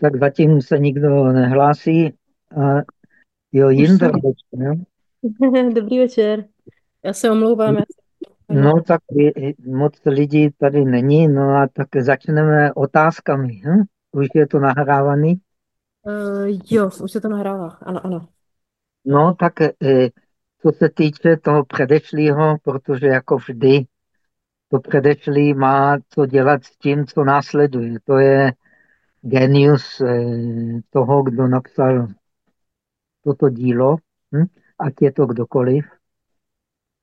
Tak zatím se nikdo nehlásí. A jo, Jindra. Dobrý večer. Já se omlouvám. No tak moc lidí tady není, no a tak začneme otázkami. Hm? Už je to nahrávaný? Uh, jo, už se to nahrává, ano, ano. No tak e, co se týče toho předešlého, protože jako vždy to předešlý má co dělat s tím, co následuje. To je genius eh, toho, kdo napsal toto dílo, hm? ať je to kdokoliv.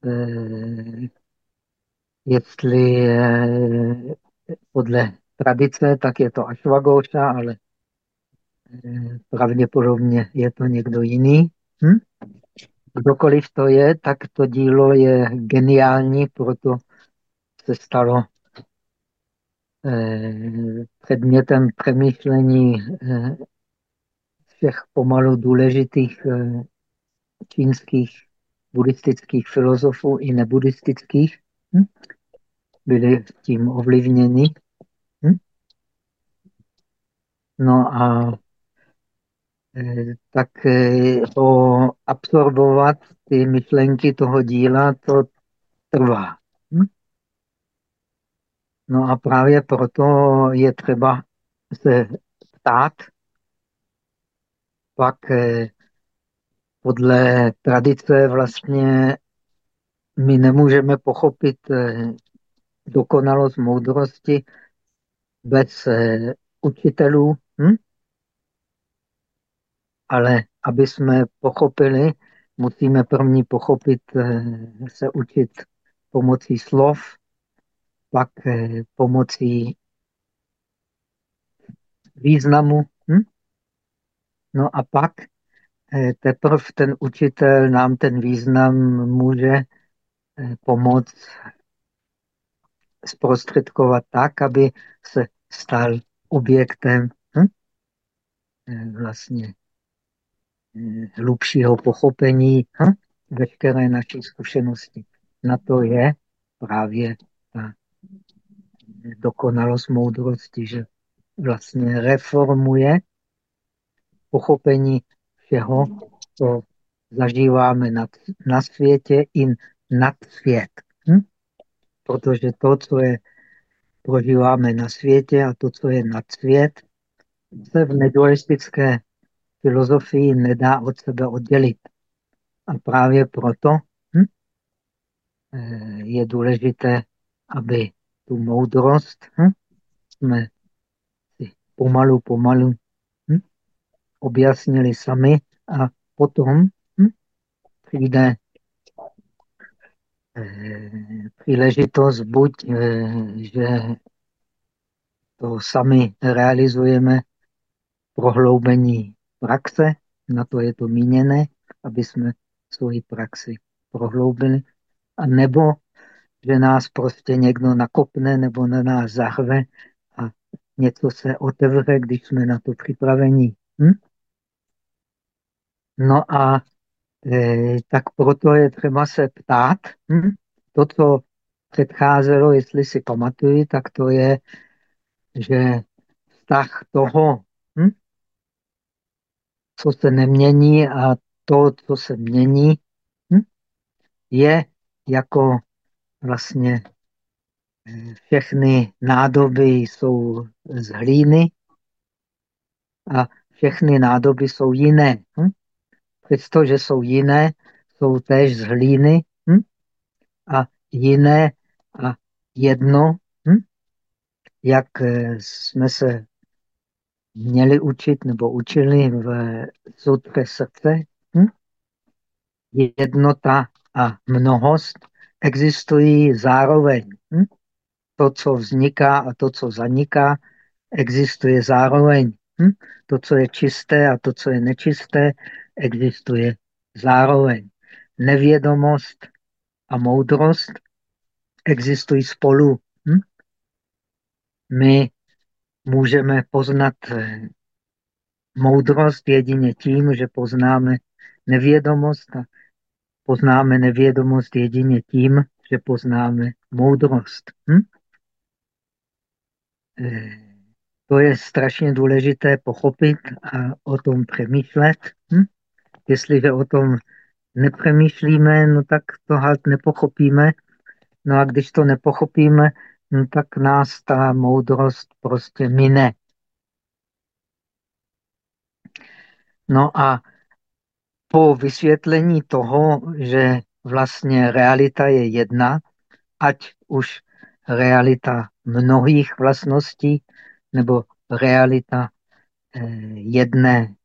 Eh, jestli eh, podle tradice, tak je to Ashwagosha, ale pravděpodobně je to někdo jiný. Hm? Kdokoliv to je, tak to dílo je geniální, proto se stalo předmětem přemýšlení všech pomalu důležitých čínských buddhistických filozofů i nebuddhistických hm? byli tím ovlivněni. Hm? No a tak ho absorbovat ty myšlenky toho díla, to trvá. No a právě proto je třeba se ptát, pak e, podle tradice vlastně my nemůžeme pochopit eh, dokonalost moudrosti bez eh, učitelů, hm? ale aby jsme pochopili, musíme první pochopit, eh, se učit pomocí slov, pak pomocí významu, hm? no a pak teprve ten učitel nám ten význam může eh, pomoct zprostředkovat tak, aby se stal objektem hm? Eh, vlastně eh, hlubšího pochopení hm? veškeré naší zkušenosti. Na to je právě dokonalost moudrosti, že vlastně reformuje pochopení všeho, co zažíváme na, na světě i nad svět. Hm? Protože to, co je prožíváme na světě a to, co je nad svět, se v nedualistické filozofii nedá od sebe oddělit. A právě proto hm, eh, je důležité, aby tu moudrost hm, jsme si pomalu, pomalu objasnili sami a potom hm, přijde eh, příležitost buď, eh, že to sami realizujeme prohloubení praxe, na to je to míněné, aby jsme svoji praxi prohloubili, a nebo že nás prostě někdo nakopne nebo na nás zahve a něco se otevře, když jsme na to připravení. Hm? No a e, tak proto je třeba se ptát. Hm? To, co předcházelo, jestli si pamatuju, tak to je, že vztah toho, hm? co se nemění a to, co se mění, hm? je jako vlastně e, všechny nádoby jsou z hlíny a všechny nádoby jsou jiné. Hm? přestože jsou jiné, jsou též z hlíny hm? a jiné a jedno, hm? jak eh, jsme se měli učit nebo učili v sutře srdce, hm? jednota a mnohost existují zároveň. Hm? To, co vzniká a to, co zaniká, existuje zároveň. Hm? To, co je čisté a to, co je nečisté, existuje zároveň. Nevědomost a moudrost existují spolu. Hm? My můžeme poznat eh, moudrost jedině tím, že poznáme nevědomost a poznáme nevědomost jedině tím, že poznáme moudrost. Hm? Eh, To je strašně důležité pochopit a o tom přemýšlet. Hm? Jestliže o tom nepřemýšlíme, no tak to halt nepochopíme. No a když to nepochopíme, no tak nás ta moudrost prostě mine. No a po vysvětlení toho, že vlastně realita je jedna, ať už realita mnohých vlastností nebo realita eh, jedné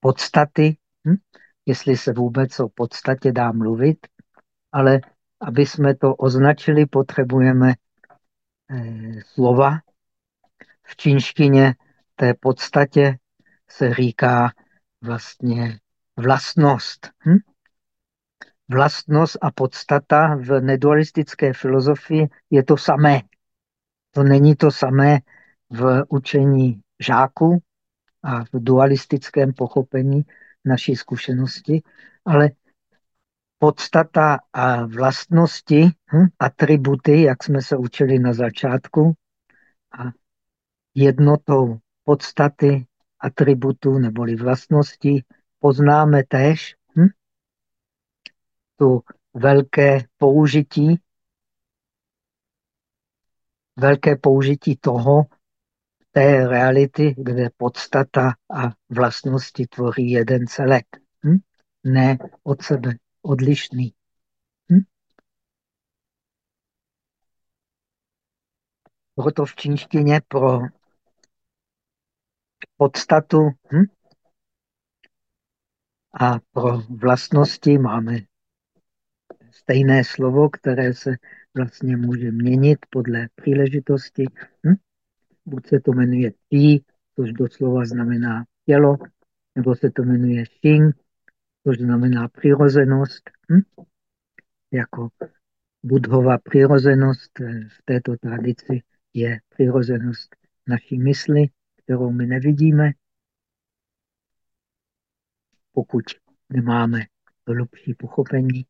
podstaty, hm? jestli se vůbec o podstatě dá mluvit, ale aby jsme to označili, potřebujeme eh, slova. V čínštině té podstatě se říká vlastně vlastnost. Hm? Vlastnost a podstata v nedualistické filozofii je to samé. To není to samé v učení žáků a v dualistickém pochopení naší zkušenosti, ale podstata a vlastnosti, hm, atributy, jak jsme se učili na začátku, a jednotou podstaty, atributů neboli vlastnosti poznáme též hm, tu velké použití, velké použití toho, té reality, kde podstata a vlastnosti tvoří jeden celek. Hm? Ne od sebe odlišný. Hm? Proto v čínštině pro podstatu hm? a pro vlastnosti máme stejné slovo, které se vlastně může měnit podle příležitosti. Hm? Buď se to jmenuje tí, což doslova znamená tělo, nebo se to jmenuje xing, což znamená přirozenost. Hm? Jako budhova přirozenost v této tradici je přirozenost naší mysli, kterou my nevidíme, pokud nemáme hlubší pochopení.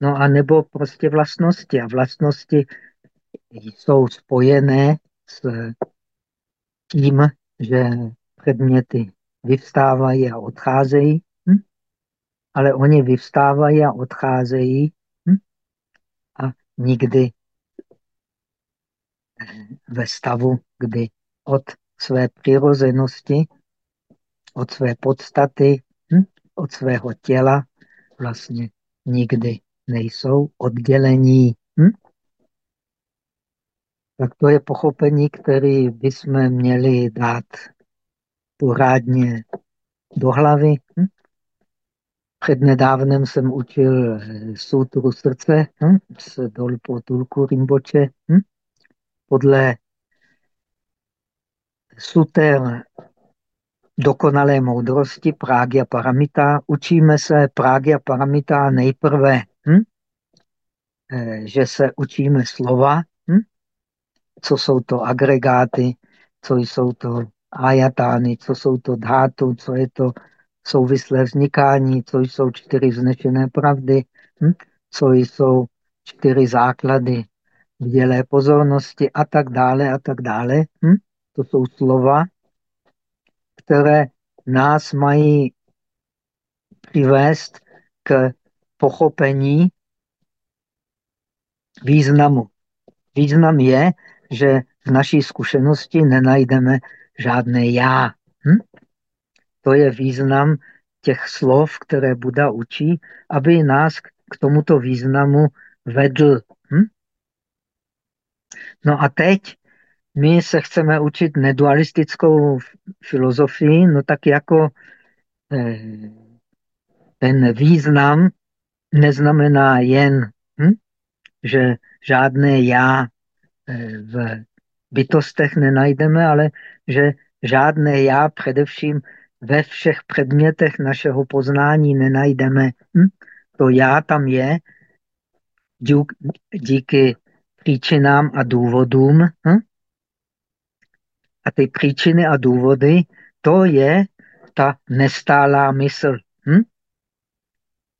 No a nebo prostě vlastnosti. A vlastnosti jsou spojené s tím, že předměty vyvstávají a odcházejí, hm? ale oni vyvstávají a odcházejí hm? a nikdy ve stavu, kdy od své přirozenosti, od své podstaty, hm? od svého těla vlastně nikdy nejsou oddělení. Hm? Tak to je pochopení, který bychom měli dát pořádně do hlavy. Hm? Přednedávnem jsem učil sutru srdce hm? z Dolpo Tulku Rimboče. Hm? Podle suter dokonalé moudrosti Prágia Paramita učíme se Prágia Paramita nejprve, hm? že se učíme slova, hm? co jsou to agregáty, co jsou to ajatány, co jsou to dhátu, co je to souvislé vznikání, co jsou čtyři vznešené pravdy, hm? co jsou čtyři základy vdělé pozornosti a tak dále a tak dále. Hm? To jsou slova, které nás mají přivést k pochopení významu. Význam je, že v naší zkušenosti nenajdeme žádné já. Hm? To je význam těch slov, které Buda učí, aby nás k tomuto významu vedl. Hm? No a teď my se chceme učit nedualistickou filozofii, no tak jako eh, ten význam neznamená jen, hm, že žádné já eh, v bytostech nenajdeme, ale že žádné já především ve všech předmětech našeho poznání nenajdeme. Hm? To já tam je díky příčinám a důvodům. Hm? A ty příčiny a důvody, to je ta nestálá mysl. Hm?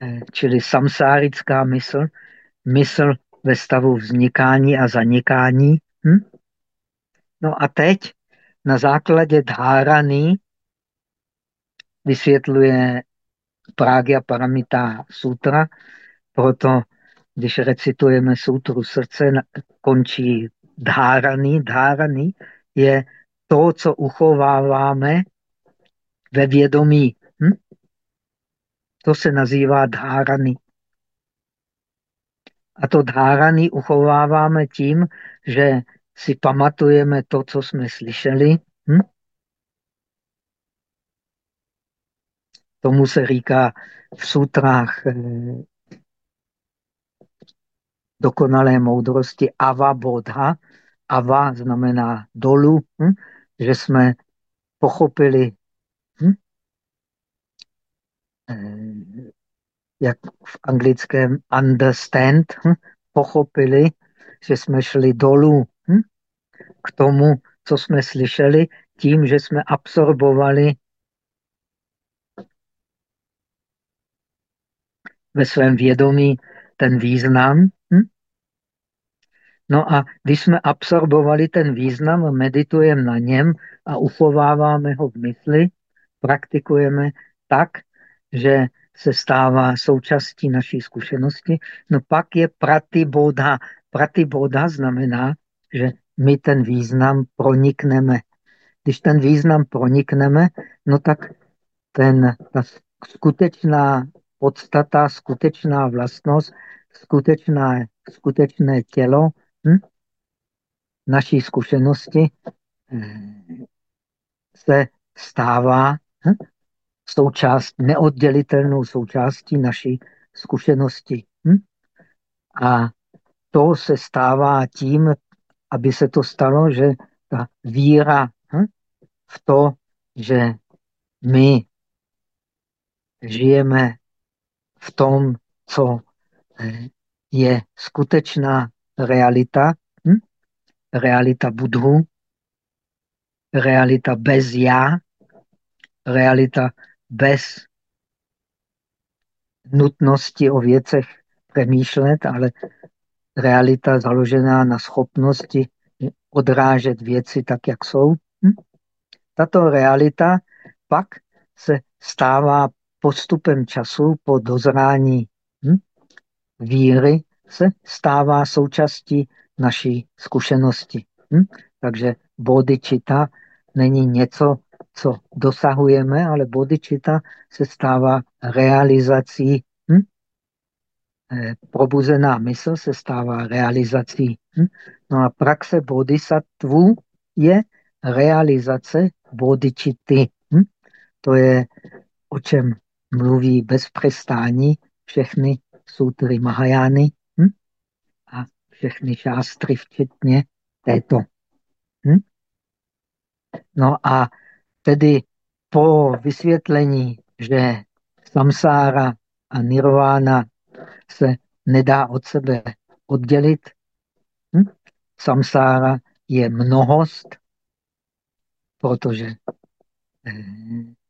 Eh, čili samsárická mysl, mysl ve stavu vznikání a zanikání. Hm? No a teď na základě dhárany vysvětluje Prágia Paramita Sutra, proto když recitujeme sutru srdce, končí dhárany. Dhárany je to, co uchováváme ve vědomí. Hm? To se nazývá dhárany. A to dhárany uchováváme tím, že si pamatujeme to, co jsme slyšeli. Hm? Tomu se říká v sutrách eh, dokonalé moudrosti ava bodha. Ava znamená dolů, hm? Že jsme pochopili, hm? Eh, jak v anglickém understand, hm? pochopili, že jsme šli dolů hm? k tomu, co jsme slyšeli, tím, že jsme absorbovali ve svém vědomí ten význam. Hm? No a když jsme absorbovali ten význam, meditujeme na něm a uchováváme ho v mysli, praktikujeme tak, že se stává součástí naší zkušenosti, no pak je pratiboda. Pratiboda znamená, že my ten význam pronikneme. Když ten význam pronikneme, no tak ten, ta skutečná podstata, skutečná vlastnost, skutečná, skutečné tělo hm? naší zkušenosti eh, se stává hm? součást, neoddělitelnou součástí naší zkušenosti. Hm? A to se stává tím, aby se to stalo, že ta víra hm? v to, že my žijeme v tom, co eh, je skutečná realita, hm? realita Budhu, realita bez já, realita bez nutnosti o věcech přemýšlet, ale realita založená na schopnosti odrážet věci tak, jak jsou. Hm? Tato realita pak se stává postupem času po dozrání hm? víry, se stává součástí naší zkušenosti. Hm? Takže bodhicitta není něco, co dosahujeme, ale bodhicitta se stává realizací. Hm? Eh, probuzená mysl se stává realizací. Hm? No a praxe bodhisattvů je realizace bodhicitty. Hm? To je, o čem mluví bez přestání všechny sutry Mahajány všechny šástry, včetně této. Hm? No a Tedy po vysvětlení, že samsára a nirvána se nedá od sebe oddělit, hm? samsára je mnohost, protože eh,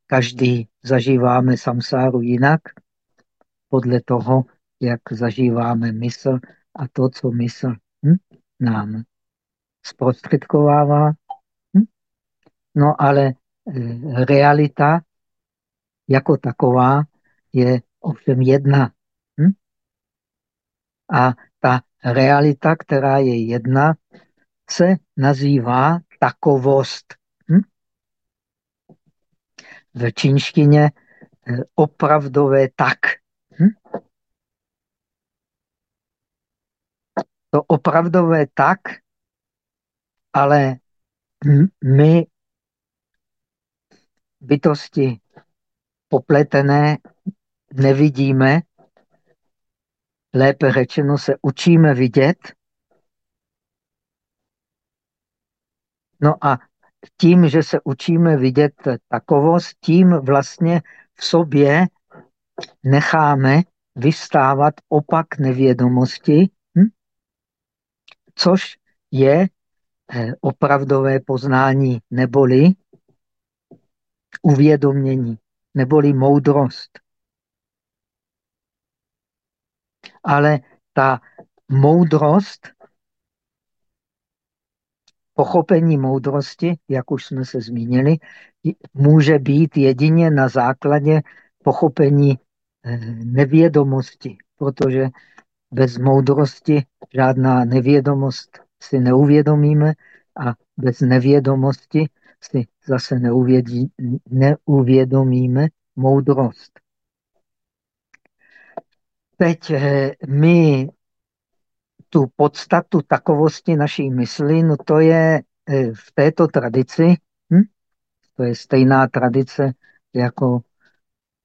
každý zažíváme samsáru jinak, podle toho, jak zažíváme mysl a to, co mysl hm? nám zprostředkovává. Hm? No ale Eh, realita jako taková je ovšem jedna. Hm? A ta realita, která je jedna, se nazývá takovost. Hm? V čínštině eh, opravdové tak. Hm? To opravdové tak, ale my bytosti popletené nevidíme, lépe řečeno se učíme vidět. No a tím, že se učíme vidět takovost, tím vlastně v sobě necháme vystávat opak nevědomosti? Což je eh, opravdové poznání, neboli uvědomění, neboli moudrost. Ale ta moudrost pochopení moudrosti, jak už jsme se zmínili, může být jedině na základě pochopení eh, nevědomosti, protože bez moudrosti žádná nevědomost si neuvědomíme a bez nevědomosti si zase neuvědí, neuvědomíme moudrost. Teď eh, my tu podstatu takovosti naší mysli, no to je eh, v této tradici, hm? to je stejná tradice jako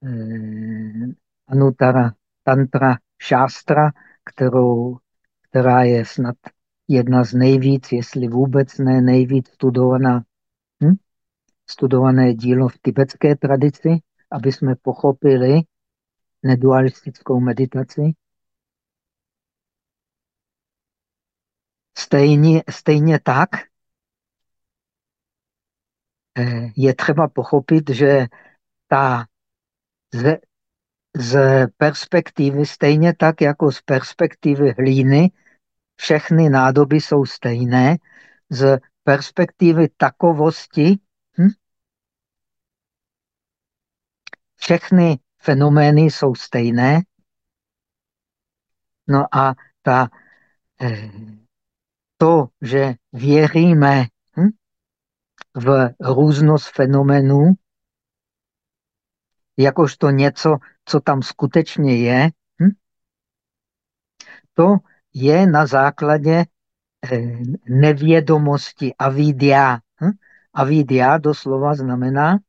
eh, Anutara Tantra Šástra, kterou, která je snad jedna z nejvíc, jestli vůbec ne nejvíc studovaná, hm? studované dílo v tibetské tradici, aby jsme pochopili nedualistickou meditaci. Stejně, stejně tak eh, je třeba pochopit, že ta z, perspektivy, stejně tak jako z perspektivy hlíny, všechny nádoby jsou stejné, z perspektivy takovosti hm? všechny fenomény jsou stejné. No a ta eh, to, že věříme hm, v různost fenomenů, jakožto něco, co tam skutečně je, hm, to je na základě eh, nevědomosti avidia. Hm? Avidia doslova znamená,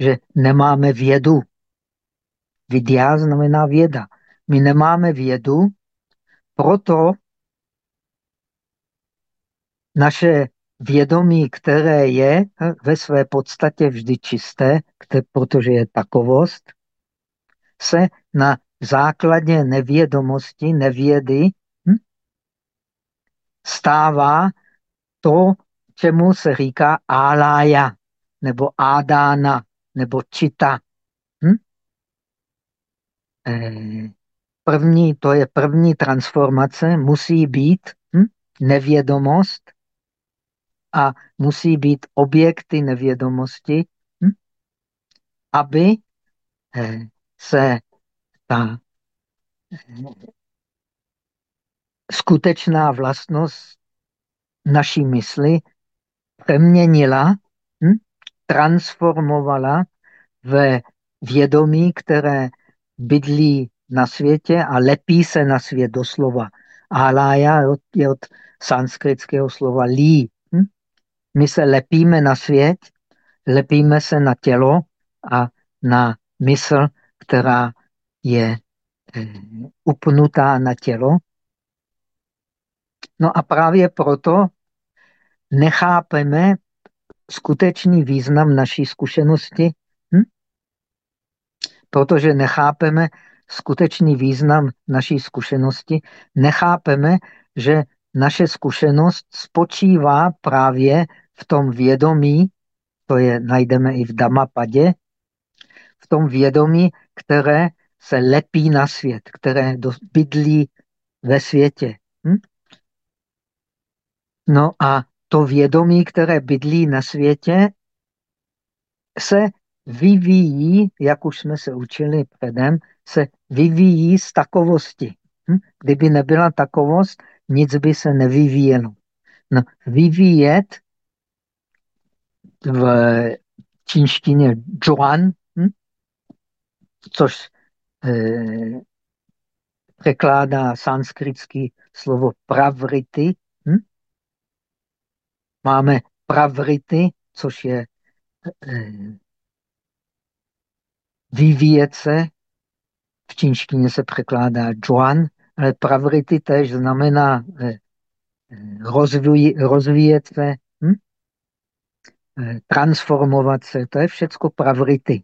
že nemáme vědu. Vidya znamená věda. My nemáme vědu, proto naše vědomí, které je hm, ve své podstatě vždy čisté, protože je takovost, se na základě nevědomosti, nevědy hm, stává to, čemu se říká álája, nebo ádána, nebo čita. Hm? Eh, první, to je první transformace, musí být hm, nevědomost, a musí být objekty nevědomosti, hm? aby eh, se ta eh, skutečná vlastnost naší mysli přeměnila, hm? transformovala ve vědomí, které bydlí na světě a lepí se na svět doslova. Alája je od sanskritského slova lí, my se lepíme na svět, lepíme se na tělo a na mysl, která je eh, upnutá na tělo. No a právě proto nechápeme skutečný význam naší zkušenosti, hm? protože nechápeme skutečný význam naší zkušenosti, nechápeme, že naše zkušenost spočívá právě v tom vědomí, to je najdeme i v Damapadě, v tom vědomí, které se lepí na svět, které bydlí ve světě. Hm? No a to vědomí, které bydlí na světě, se vyvíjí, jak už jsme se učili předem, se vyvíjí z takovosti. Hm? Kdyby nebyla takovost, nic by se nevyvíjelo. No, vyvíjet v čínštině hm? Což eh, překládá sanskritský slovo pravrity. Hm? Máme pravrity, což je eh, vyvíjet se. V čínštině se překládá Zhuan, ale pravrity tež znamená eh, rozvíjet se, hm? Eh, transformovat se. To je všecko pravrity.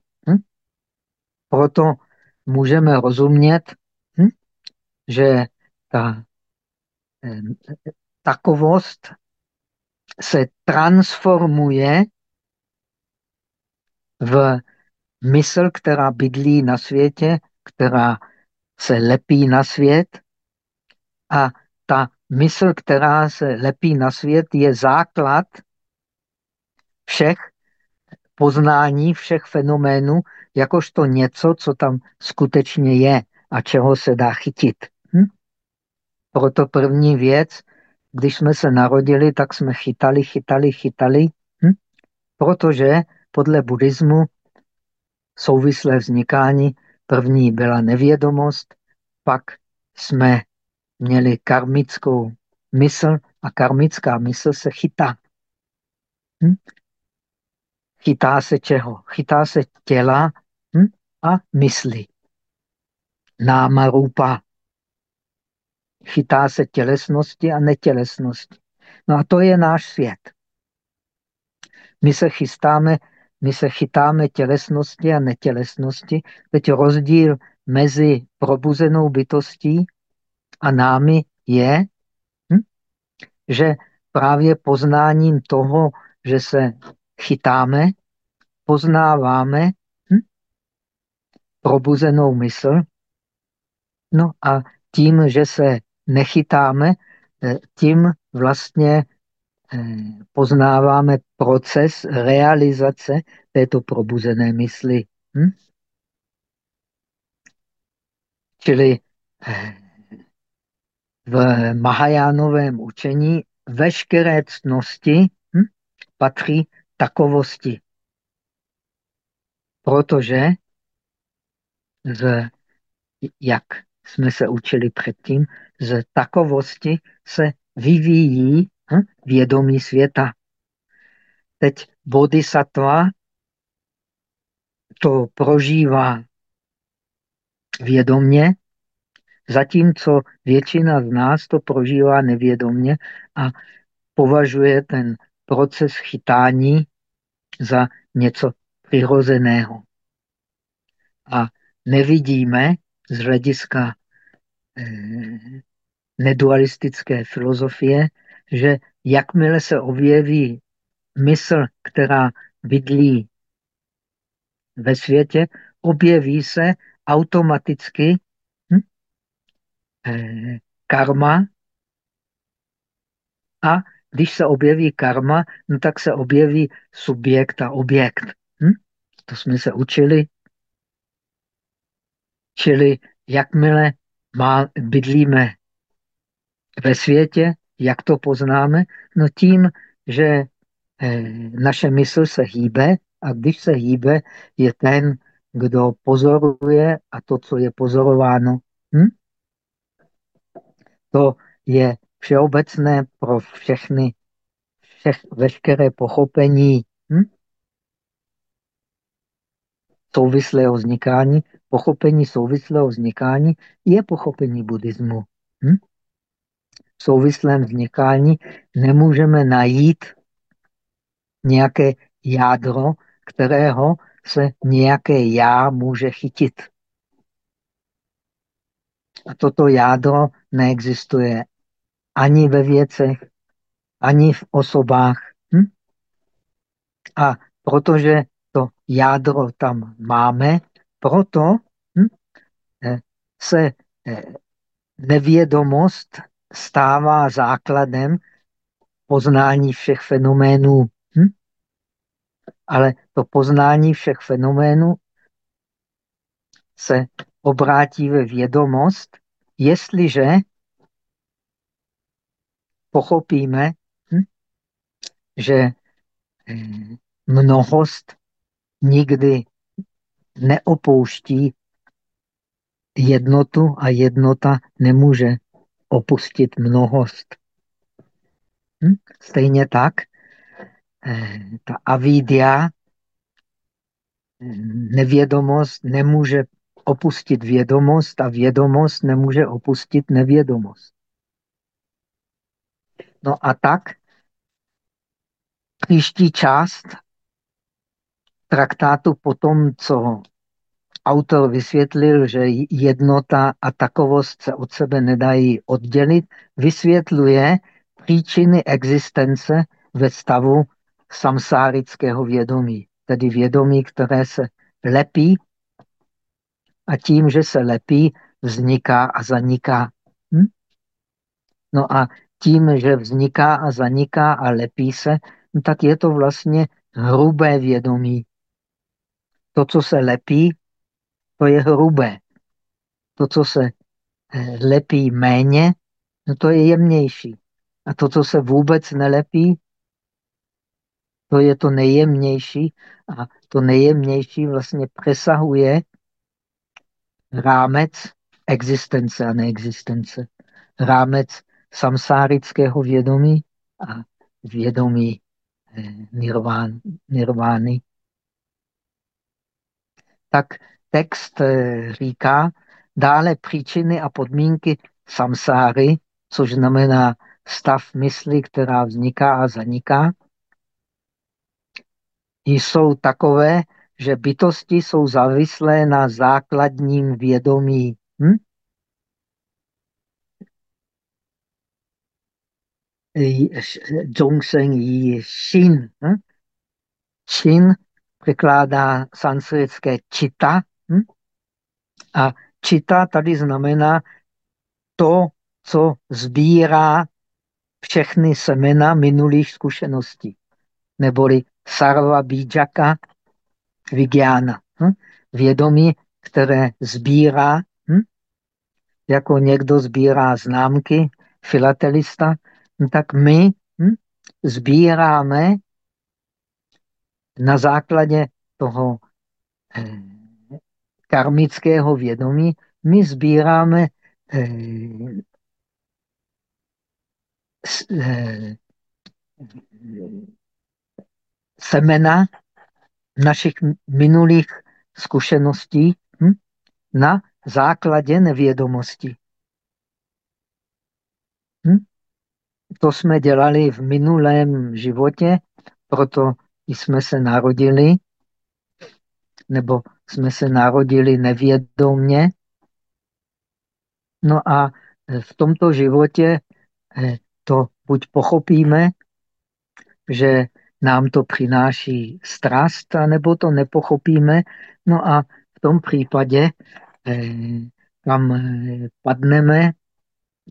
Proto můžeme rozumět, hm? že ta takovost se transformuje v mysl, která bydlí na světě, která se lepí na svět a ta mysl, která se lepí na svět, je základ všech poznání, všech fenoménů, jakožto něco, co tam skutečně je a čeho se dá chytit. Hm? Proto první věc, když jsme se narodili, tak jsme chytali, chytali, chytali, hm? protože podle buddhismu souvislé vznikání první byla nevědomost, pak jsme měli karmickou mysl a karmická mysl se chytá. Hm? Chytá se čeho? Chytá se těla? A mysli. Náma rupa. Chytá se tělesnosti a netělesnosti. No a to je náš svět. My se chystáme, my se chytáme tělesnosti a netělesnosti. Teď rozdíl mezi probuzenou bytostí a námi je, hm? že právě poznáním toho, že se chytáme, poznáváme? Probuzenou mysl. No a tím, že se nechytáme, eh, tím vlastně eh, poznáváme proces realizace této probuzené mysli. Hm? Čili eh, v Mahajánovém učení veškeré ctnosti hm, patří takovosti. Protože, z, jak jsme se učili předtím, z takovosti se vyvíjí hm, vědomí světa. Teď bodhisattva to prožívá vědomně, zatímco většina z nás to prožívá nevědomně a považuje ten proces chytání za něco přirozeného. A nevidíme z hlediska eh, nedualistické filozofie, že jakmile se objeví mysl, která bydlí ve světě, objeví se automaticky hm, eh, karma a když se objeví karma, no tak se objeví subjekt a objekt. Hm? To jsme se učili. Čili jakmile má, bydlíme ve světě, jak to poznáme? No tím, že eh, naše mysl se hýbe a když se hýbe, je ten, kdo pozoruje a to, co je pozorováno. Hm? To je všeobecné pro všechny, všech, veškeré pochopení hm? souvislého vznikání. Pochopení souvislého vznikání je pochopení buddhismu. Hm? V souvislém vznikání nemůžeme najít nějaké jádro, kterého se nějaké já může chytit. A toto jádro neexistuje ani ve věcech, ani v osobách. Hm? A protože to jádro tam máme, proto hm, eh, se eh, nevědomost stává základem poznání všech fenoménů. Hm? Ale to poznání všech fenoménů se obrátí ve vědomost, jestliže pochopíme, hm, že hm, mnohost nikdy neopouští jednotu a jednota nemůže opustit mnohost. Hm? Stejně tak eh, ta avidia, nevědomost nemůže opustit vědomost a vědomost nemůže opustit nevědomost. No a tak příští část traktátu po tom, co autor vysvětlil, že jednota a takovost se od sebe nedají oddělit, vysvětluje příčiny existence ve stavu samsárického vědomí, tedy vědomí, které se lepí a tím, že se lepí, vzniká a zaniká. Hm? No a tím, že vzniká a zaniká a lepí se, no tak je to vlastně hrubé vědomí. To, co se lepí, to je hrubé. To, co se eh, lepí méně, no to je jemnější. A to, co se vůbec nelepí, to je to nejjemnější. A to nejjemnější vlastně přesahuje rámec existence a neexistence. Rámec samsárického vědomí a vědomí eh, nirván. Tak text eh, říká dále příčiny a podmínky samsáry, což znamená stav mysli, která vzniká a zaniká, jsou takové, že bytosti jsou závislé na základním vědomí. Hm? Yi Xin. Hm? Xin překládá sanskritské čita. Hm? A čita tady znamená to, co sbírá všechny semena minulých zkušeností. Neboli sarva bíjaka vigiana. Hm? Vědomí, které sbírá, hm? jako někdo sbírá známky, filatelista, no tak my hm? Na základě toho eh, karmického vědomí, my sbíráme eh, eh, semena našich minulých zkušeností hm? na základě nevědomosti. Hm? To jsme dělali v minulém životě, proto jsme se narodili, nebo jsme se narodili nevědomně. No a v tomto životě eh, to buď pochopíme, že nám to přináší strast, nebo to nepochopíme. No a v tom případě, eh, kam padneme,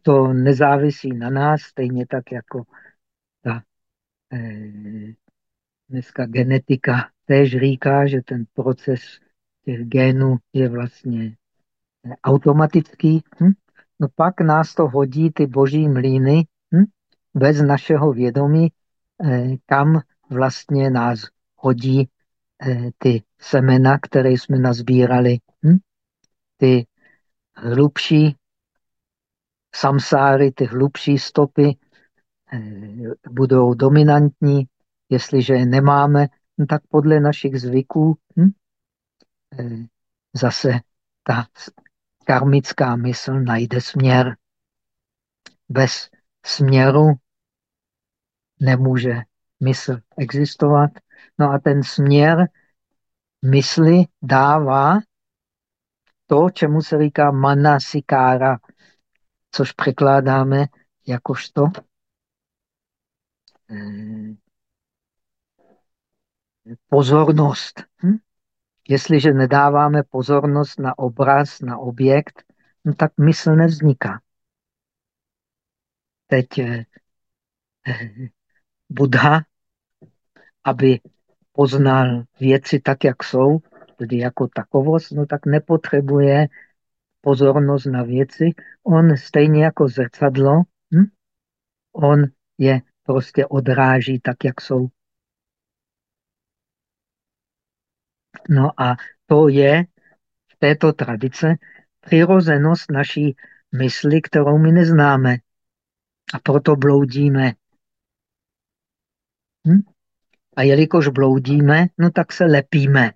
to nezávisí na nás, stejně tak jako ta dneska genetika též říká, že ten proces těch genů je vlastně automatický. Hm? No pak nás to hodí ty boží mlíny hm? bez našeho vědomí, kam vlastně nás hodí eh, ty semena, které jsme nazbírali. Hm? Ty hlubší samsáry, ty hlubší stopy eh, budou dominantní. Jestliže je nemáme, no tak podle našich zvyků hm? eh, zase ta karmická mysl najde směr. Bez směru nemůže mysl existovat. No a ten směr mysli dává to, čemu se říká manasikára, což překládáme jakožto eh, pozornost. Hm? Jestliže nedáváme pozornost na obraz, na objekt, no tak mysl nevzniká. Teď eh, eh Buddha aby poznal věci tak, jak jsou, tedy jako takovost, no tak nepotřebuje pozornost na věci. On stejně jako zrcadlo, hm? on je prostě odráží tak, jak jsou. No a to je v této tradice přirozenost naší mysli, kterou my neznáme. A proto bloudíme. Hm? A jelikož bloudíme, no tak se lepíme.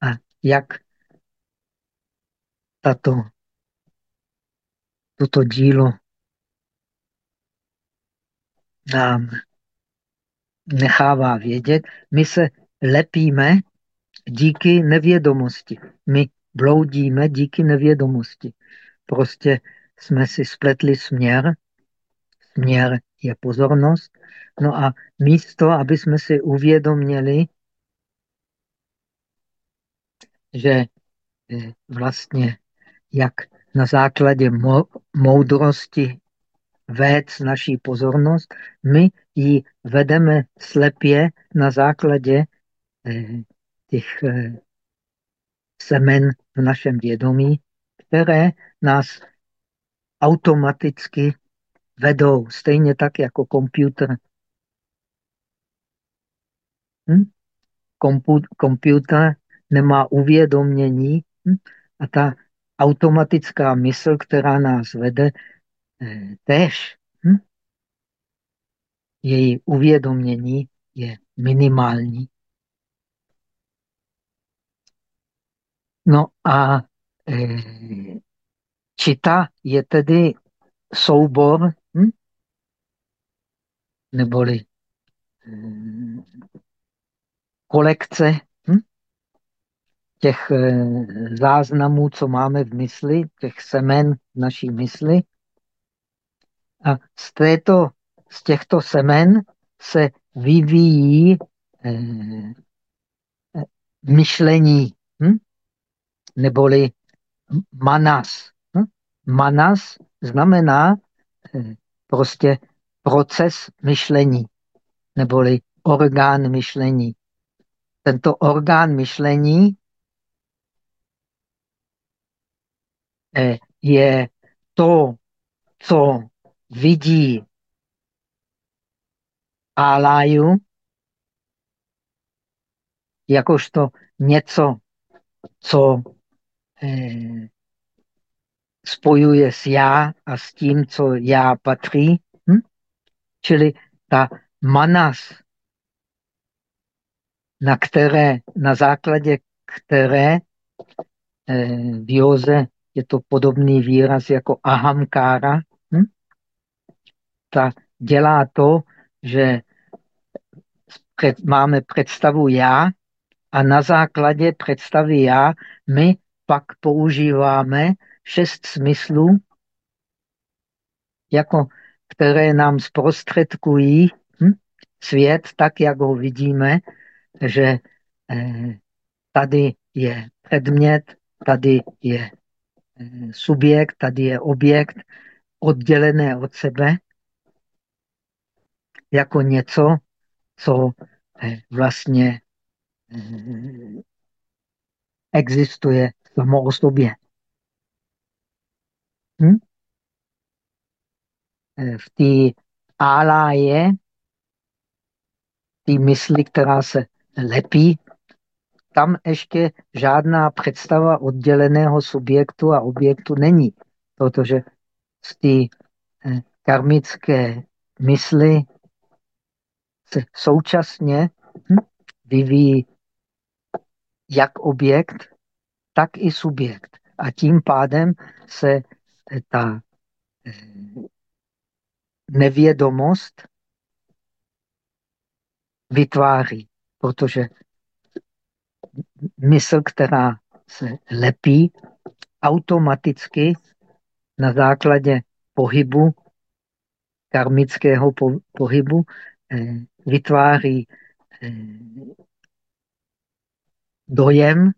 A jak tato, toto dílo nám nechává vědět, my se lepíme díky nevědomosti. My bloudíme díky nevědomosti. Prostě jsme si spletli směr. Směr je pozornost No a místo, aby jsme si uvědomili, že eh, vlastně jak na základě moudrosti vést naší pozornost, my ji vedeme slepě na základě eh, těch eh, semen v našem vědomí, které nás automaticky vedou, stejně tak jako počítač. Hm? Počítač nemá uvědomění hm? a ta automatická mysl, která nás vede, eh, tež. Hm? Její uvědomění je minimální. No a e, čita je tedy soubor, hm? neboli e, kolekce hm? těch e, záznamů, co máme v mysli, těch semen naší mysli. A z, této, z těchto semen se vyvíjí e, myšlení. Hm? Neboli manas. Hm? Manas znamená eh, prostě proces myšlení, neboli orgán myšlení. Tento orgán myšlení eh, je to, co vidí Alaju, jakožto něco, co spojuje s já a s tím, co já patří. Hm? Čili ta manas, na které, na základě které eh, v józe je to podobný výraz jako ahamkára, hm? ta dělá to, že máme představu já a na základě představy já my pak používáme šest smyslů, jako které nám zprostředkují hm, svět tak, jak ho vidíme, že eh, tady je předmět, tady je eh, subjekt, tady je objekt oddělené od sebe jako něco, co eh, vlastně eh, existuje samo o sobě. Hm? Eh, v té áláje, té mysli, která se lepí, tam ještě žádná představa odděleného subjektu a objektu není, protože z té eh, karmické mysli se současně hm, vyvíjí jak objekt, tak i subjekt. A tím pádem se ta eh, nevědomost vytváří, protože mysl, která se lepí, automaticky na základě pohybu, karmického pohybu, eh, vytváří eh, dojem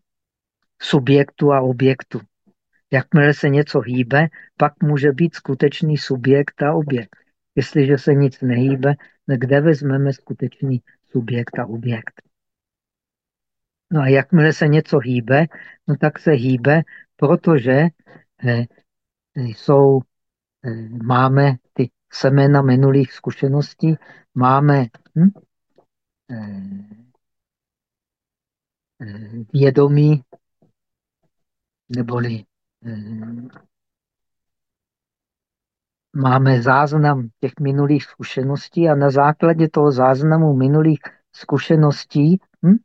subjektu a objektu. Jakmile se něco hýbe, pak může být skutečný subjekt a objekt. Jestliže se nic nehýbe, kde vezmeme skutečný subjekt a objekt? No a jakmile se něco hýbe, no tak se hýbe, protože eh, jsou, eh, máme ty semena minulých zkušeností, máme hm, eh, vědomí neboli eh, máme záznam těch minulých zkušeností a na základě toho záznamu minulých zkušeností hm,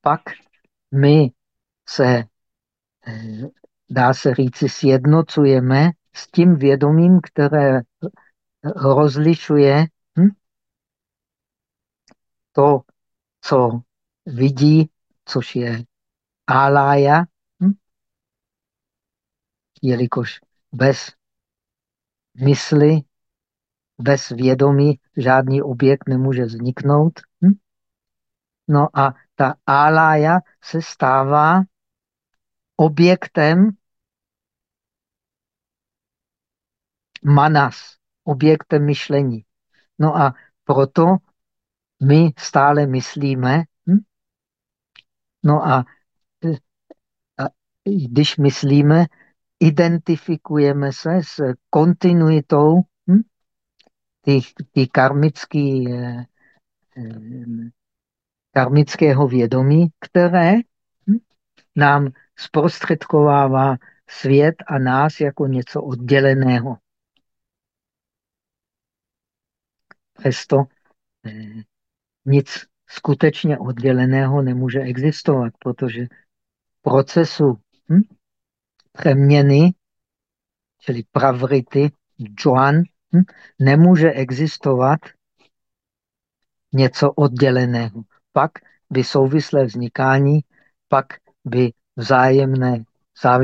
pak my se, eh, dá se říci, sjednocujeme s tím vědomím, které rozlišuje hm, to, co vidí, což je álája, hm? jelikož bez mysli, bez vědomí žádný objekt nemůže vzniknout. Hm? No a ta álája se stává objektem manas, objektem myšlení. No a proto my stále myslíme, hm? no a když myslíme, identifikujeme se s kontinuitou hm? karmický, eh, karmického vědomí, které hm? nám zprostředkovává svět a nás jako něco odděleného. Přesto eh, nic skutečně odděleného nemůže existovat, protože procesu hm, přeměny, čili pravrity, Joan, hm, nemůže existovat něco odděleného. Pak by souvislé vznikání, pak by vzájemné,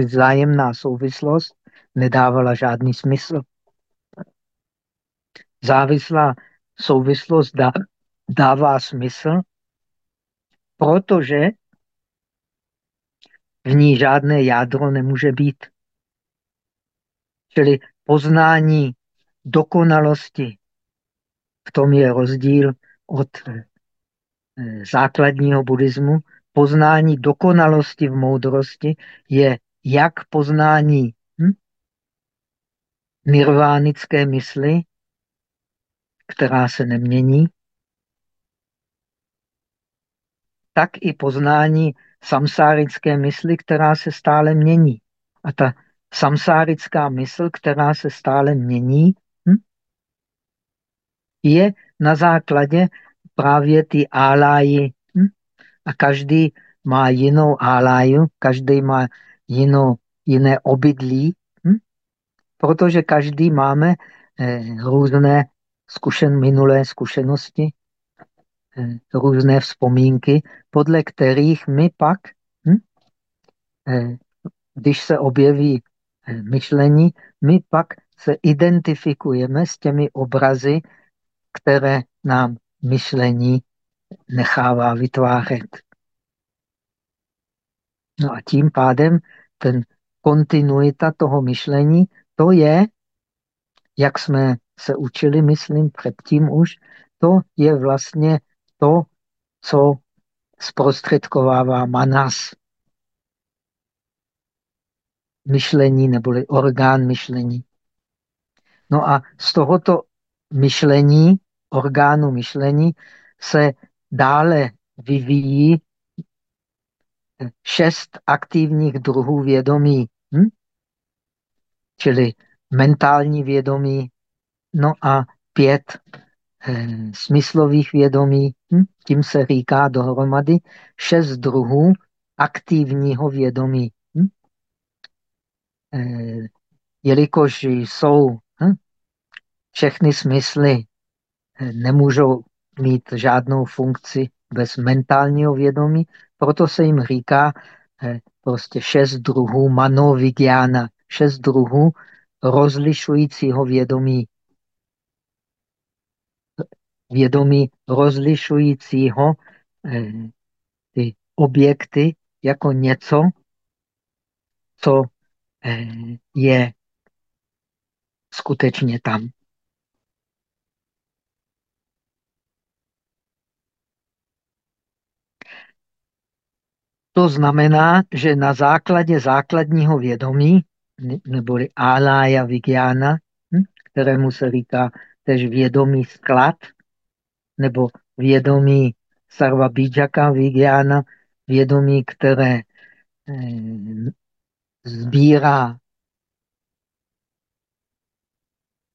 vzájemná souvislost nedávala žádný smysl. Závislá souvislost dá, dává smysl, protože v ní žádné jádro nemůže být. Čili poznání dokonalosti, v tom je rozdíl od eh, základního buddhismu. Poznání dokonalosti v moudrosti je jak poznání hm? nirvánické mysli, která se nemění, tak i poznání samsárické mysli, která se stále mění. A ta samsárická mysl, která se stále mění, hm? je na základě právě ty áláji. Hm? A každý má jinou áláju, každý má jinou, jiné obydlí, hm? protože každý máme eh, různé zkušen, minulé zkušenosti, různé vzpomínky, podle kterých my pak, hm? eh, když se objeví eh, myšlení, my pak se identifikujeme s těmi obrazy, které nám myšlení nechává vytvářet. No a tím pádem ten kontinuita toho myšlení, to je, jak jsme se učili, myslím, předtím už, to je vlastně to, co zprostředkovává manas. Myšlení neboli orgán myšlení. No a z tohoto myšlení, orgánu myšlení, se dále vyvíjí šest aktivních druhů vědomí, hm? čili mentální vědomí, no a pět smyslových vědomí, hm? tím se říká dohromady šest druhů aktivního vědomí. Hm? Eh, jelikož jsou hm? všechny smysly eh, nemůžou mít žádnou funkci bez mentálního vědomí, proto se jim říká eh, prostě šest druhů manovigiana, šest druhů rozlišujícího vědomí. Vědomí rozlišujícího eh, ty objekty jako něco, co eh, je skutečně tam. To znamená, že na základě základního vědomí, neboli alaya vigyana, hm, kterému se říká tež vědomý sklad, nebo vědomí sarva bíjaka vigyana, vědomí, které eh, sbírá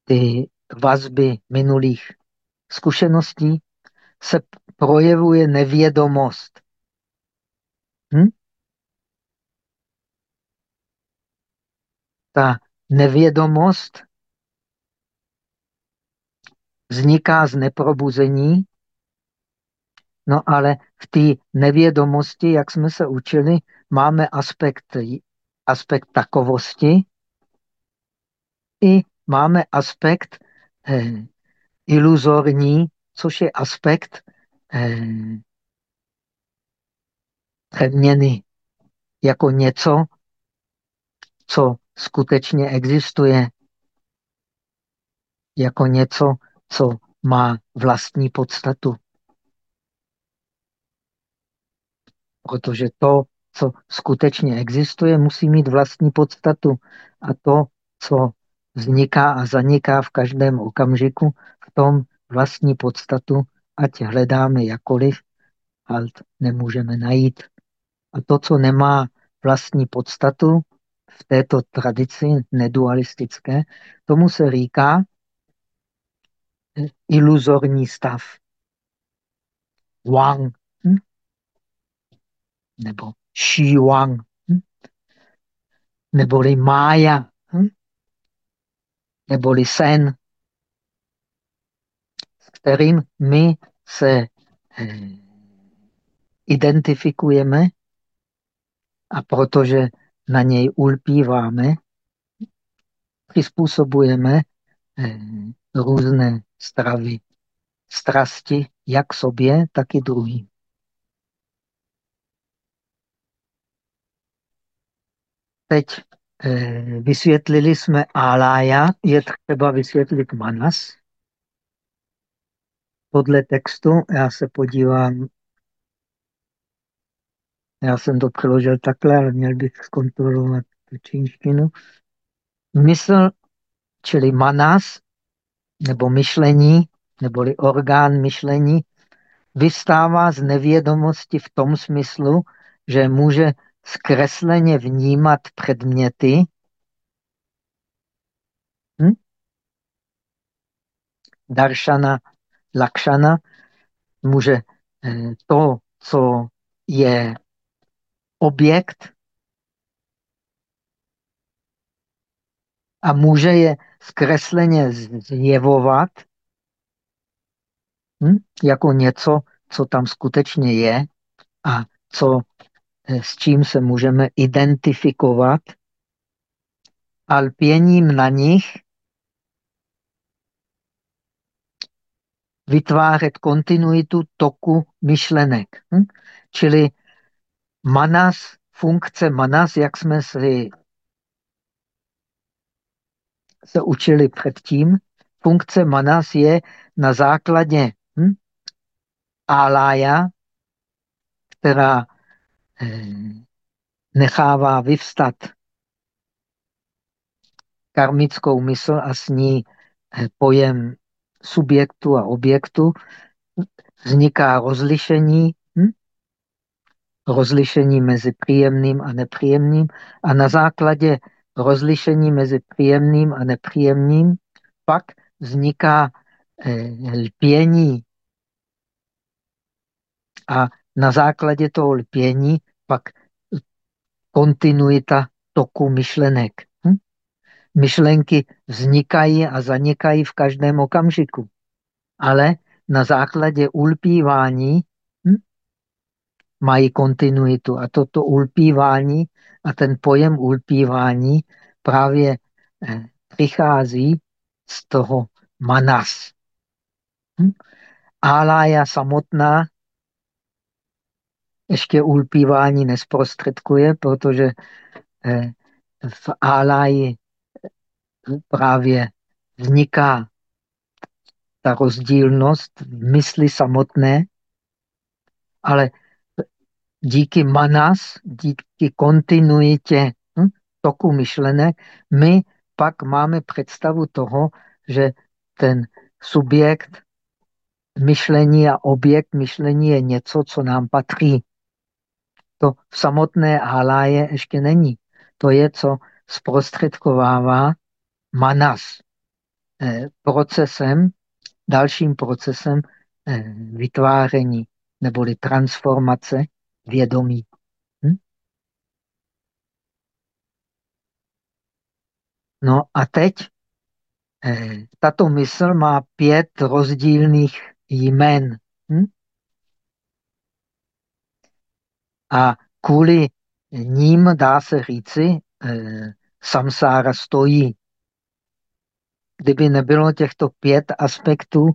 ty vazby minulých zkušeností, se projevuje nevědomost. Hm? Ta nevědomost vzniká z neprobuzení, no ale v té nevědomosti, jak jsme se učili, máme aspekt, aspekt takovosti i máme aspekt eh, iluzorní, což je aspekt eh, jako něco, co skutečně existuje. jako něco, co má vlastní podstatu. Protože to, co skutečně existuje, musí mít vlastní podstatu. A to, co vzniká a zaniká v každém okamžiku, v tom vlastní podstatu, ať hledáme jakoliv, ale nemůžeme najít. A to, co nemá vlastní podstatu v této tradici nedualistické, tomu se říká iluzorní stav. Wang. Hm? Nebo Shi Wang. Hm? Neboli Mája. Hm? Neboli sen, s kterým my se eh, identifikujeme a protože na něj ulpíváme, přizpůsobujeme různé stravy, strasti, jak sobě, tak i druhým. Teď eh, vysvětlili jsme Alaya, je třeba vysvětlit Manas. Podle textu, já se podívám, já jsem to přeložil takhle, ale měl bych zkontrolovat tu čínštinu. Mysl, čili manas, nebo myšlení, neboli orgán myšlení, vystává z nevědomosti v tom smyslu, že může zkresleně vnímat předměty, hm? daršana, lakšana, může eh, to, co je objekt a může je zkresleně zjevovat hm? jako něco, co tam skutečně je a co, eh, s čím se můžeme identifikovat a lpěním na nich vytvářet kontinuitu toku myšlenek. Hm? Čili manas, funkce manas, jak jsme si se učili předtím, funkce manas je na základě hm, alaya, která eh, nechává vyvstat karmickou mysl a s ní eh, pojem subjektu a objektu, vzniká rozlišení, hm? rozlišení mezi příjemným a nepříjemným a na základě rozlišení mezi příjemným a nepříjemným pak vzniká eh, lpění a na základě toho lpění pak kontinuita toku myšlenek. Hm? Myšlenky vznikají a zanikají v každém okamžiku, ale na základě ulpívání? Mají kontinuitu. A toto ulpívání a ten pojem ulpívání právě eh, přichází z toho manas. Hm? Álája samotná ještě ulpívání nesprostředkuje, protože eh, v áláji právě vzniká ta rozdílnost v mysli samotné, ale díky manas, díky kontinuitě hm, toku myšlenek, my pak máme představu toho, že ten subjekt myšlení a objekt myšlení je něco, co nám patří. To v samotné haláje ještě není. To je, co zprostředkovává manas eh, procesem, dalším procesem eh, vytváření neboli transformace vědomí. Hm? No a teď eh, tato mysl má pět rozdílných jmen. Hm? A kvůli ním dá se říci, eh, samsára stojí. Kdyby nebylo těchto pět aspektů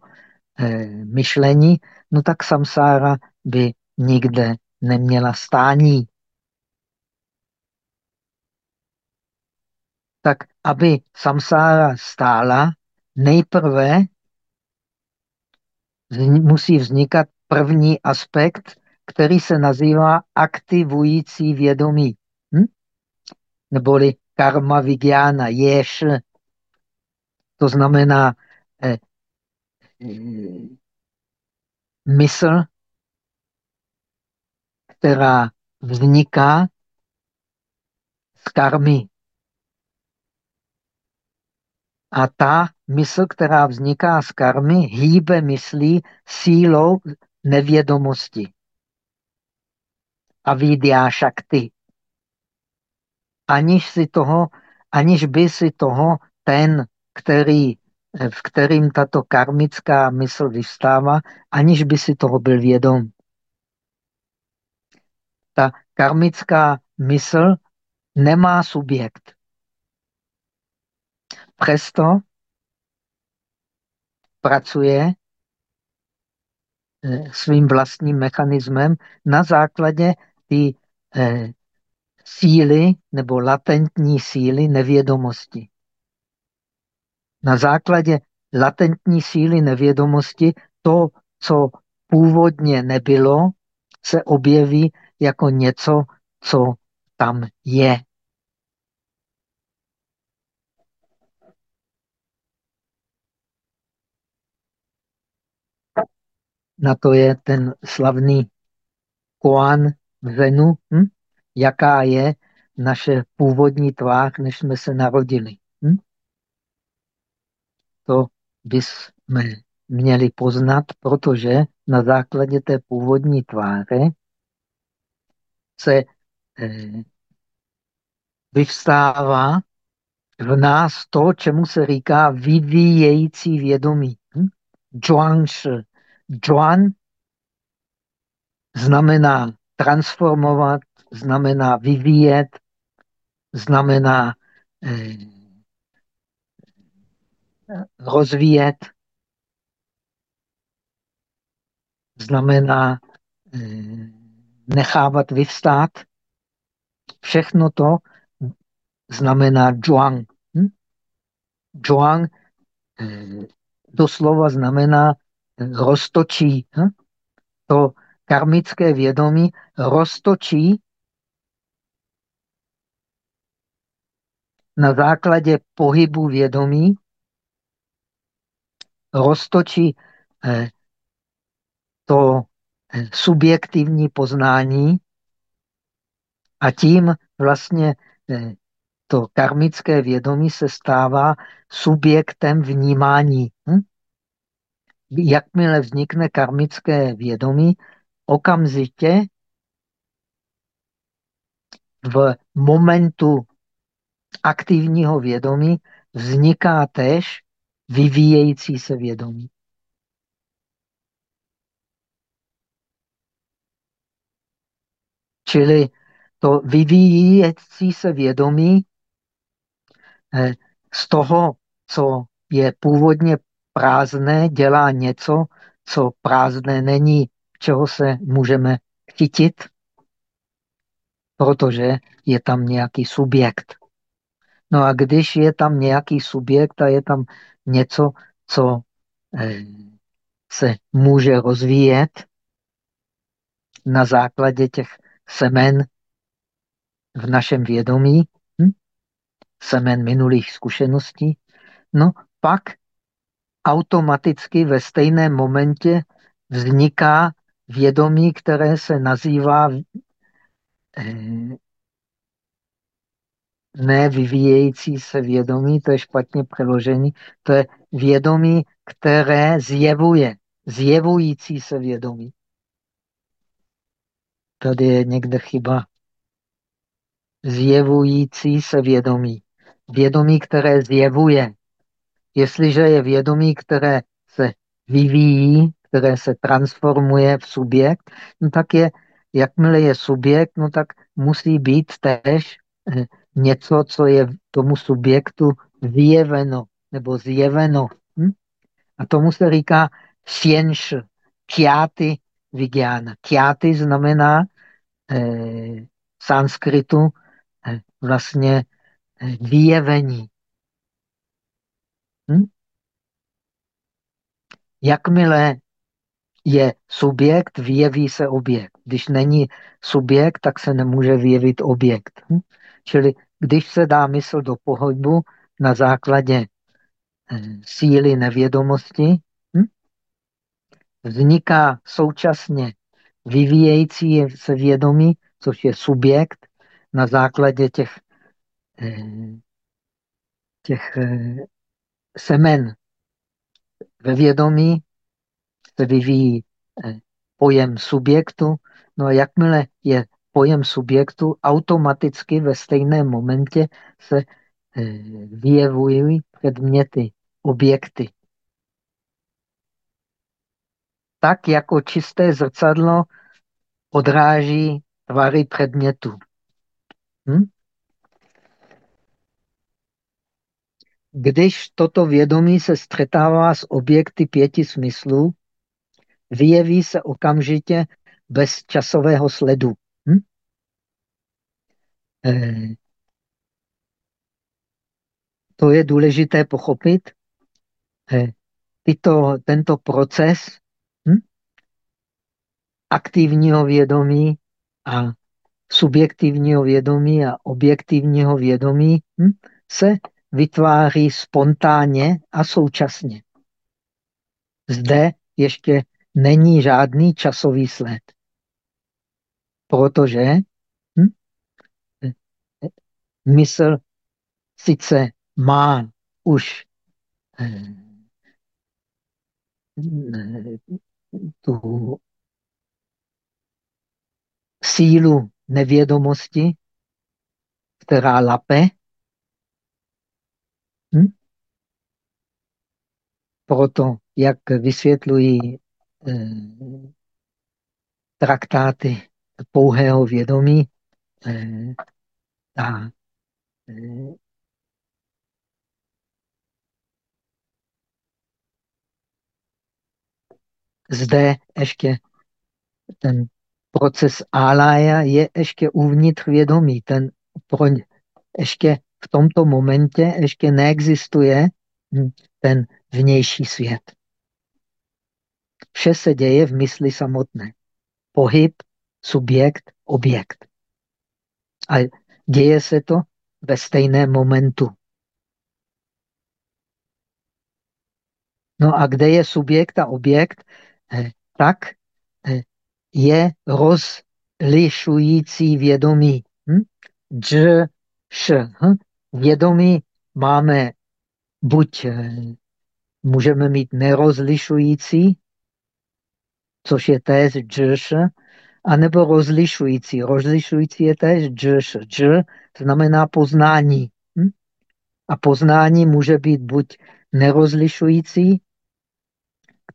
eh, myšlení, no tak samsára by nikde neměla stání. Tak aby samsára stála, nejprve musí vznikat první aspekt, který se nazývá aktivující vědomí. Hm? Neboli karma vigyana, jež. To znamená eh, mysl, která vzniká z karmy. A ta mysl, která vzniká z karmy, hýbe myslí sílou nevědomosti. A vidya šakty. Aniž, si toho, aniž by si toho ten, který, v kterým tato karmická mysl vystává, aniž by si toho byl vědom. Ta karmická mysl nemá subjekt. Přesto pracuje eh, svým vlastním mechanismem na základě ty eh, síly nebo latentní síly nevědomosti. Na základě latentní síly nevědomosti to, co původně nebylo, se objeví jako něco, co tam je. Na to je ten slavný koan Venu, hm? jaká je naše původní tvář, než jsme se narodili. Hm? To bychom měli poznat, protože na základě té původní tváře se eh, vyvstává v nás to, čemu se říká vyvíjející vědomí. Hm? Zhuan znamená transformovat, znamená vyvíjet, znamená eh, rozvíjet, znamená eh, nechávat vyvstát. Všechno to znamená zhuang. Hm? Zhuang eh, doslova znamená roztočí. Hm? To karmické vědomí roztočí na základě pohybu vědomí, roztočí eh, to subjektivní poznání a tím vlastně eh, to karmické vědomí se stává subjektem vnímání. Hm? Jakmile vznikne karmické vědomí, okamžitě v momentu aktivního vědomí vzniká též vyvíjející se vědomí. Čili to vyvíjející se vědomí eh, z toho, co je původně prázdné, dělá něco, co prázdné není, čeho se můžeme chytit, protože je tam nějaký subjekt. No a když je tam nějaký subjekt a je tam něco, co eh, se může rozvíjet na základě těch semen v našem vědomí, hm? semen minulých zkušeností, no pak automaticky ve stejném momentě vzniká vědomí, které se nazývá eh, ne vyvíjející se vědomí, to je špatně přeložení, to je vědomí, které zjevuje, zjevující se vědomí. Tady je někde chyba. Zjevující se vědomí. Vědomí, které zjevuje. Jestliže je vědomí, které se vyvíjí, které se transformuje v subjekt, no tak je, jakmile je subjekt, no tak musí být též eh, něco, co je tomu subjektu vyjeveno nebo zjeveno. Hm? A tomu se říká fienš, kjáty vigyána. Kjáty znamená sanskritu eh, vlastně eh, vyjevení. Hm? jakmile je subjekt, vyjeví se objekt. Když není subjekt, tak se nemůže vyjevit objekt. Hm? Čili když se dá mysl do pohybu na základě eh, síly nevědomosti, hm? vzniká současně vyvíjející se vědomí, což je subjekt, na základě těch, eh, těch eh, semen ve vědomí se vyvíjí pojem subjektu. No a jakmile je pojem subjektu, automaticky ve stejném momentě se vyjevují předměty, objekty. Tak jako čisté zrcadlo odráží tvary předmětu. Hm? Když toto vědomí se střetává s objekty pěti smyslů, vyjeví se okamžitě bez časového sledu. Hm? Eh, to je důležité pochopit. Eh, tyto, tento proces? Aktivního vědomí a subjektivního vědomí a objektivního vědomí hm? se vytváří spontánně a současně. Zde ještě není žádný časový sled. Protože hm, mysl sice má už eh, tu sílu nevědomosti, která lape, hm? proto, jak vysvětlují eh, traktáty pouhého vědomí, eh, ta eh, zde ještě ten proces álája je ještě uvnitř vědomí. Ten pro, ještě v tomto momentě ještě neexistuje hm, ten vnější svět. Vše se děje v mysli samotné. Pohyb, subjekt, objekt. A děje se to ve stejném momentu. No a kde je subjekt a objekt, eh, tak eh, je rozlišující vědomí. Hm? Dž, š. Hm? Vědomí máme buď eh, můžeme mít nerozlišující, což je též dž, anebo rozlišující. Rozlišující je též dž. Dž znamená poznání. Hm? A poznání může být buď nerozlišující,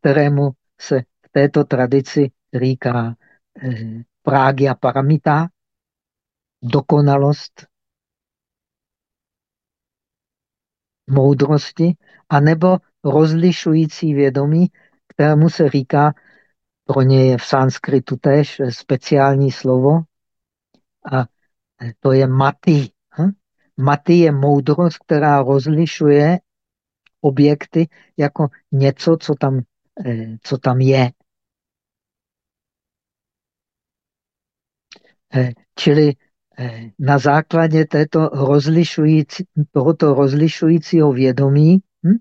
kterému se v této tradici říká eh, a paramita, dokonalost moudrosti, anebo rozlišující vědomí, kterému se říká, pro ně je v sanskritu tež speciální slovo, a to je mati. Hm? Mati je moudrost, která rozlišuje objekty jako něco, co tam, eh, co tam je. Čili eh, na základě této rozlišující, tohoto rozlišujícího vědomí hm,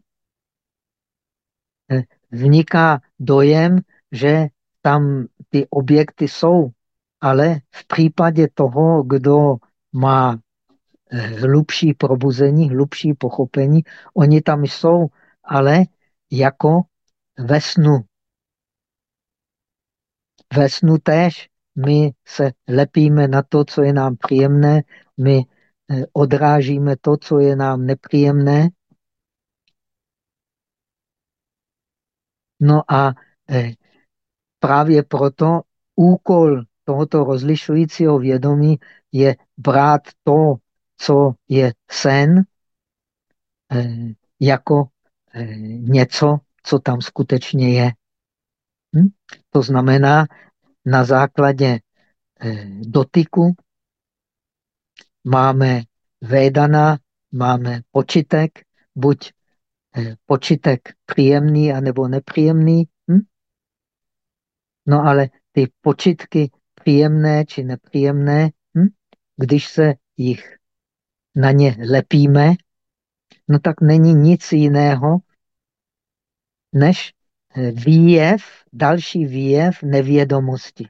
vzniká dojem, že tam ty objekty jsou, ale v případě toho, kdo má hlubší probuzení, hlubší pochopení, oni tam jsou, ale jako ve snu. Ve snu též my se lepíme na to, co je nám příjemné, my eh, odrážíme to, co je nám nepříjemné. No a eh, právě proto úkol tohoto rozlišujícího vědomí je brát to, co je sen, eh, jako něco, co tam skutečně je. Hm? To znamená, na základě eh, dotyku máme védana, máme počitek, buď eh, počitek příjemný anebo nepříjemný. Hm? No ale ty počitky příjemné či nepříjemné, hm? když se jich na ně lepíme, no tak není nic jiného, než výjev, další výjev nevědomosti.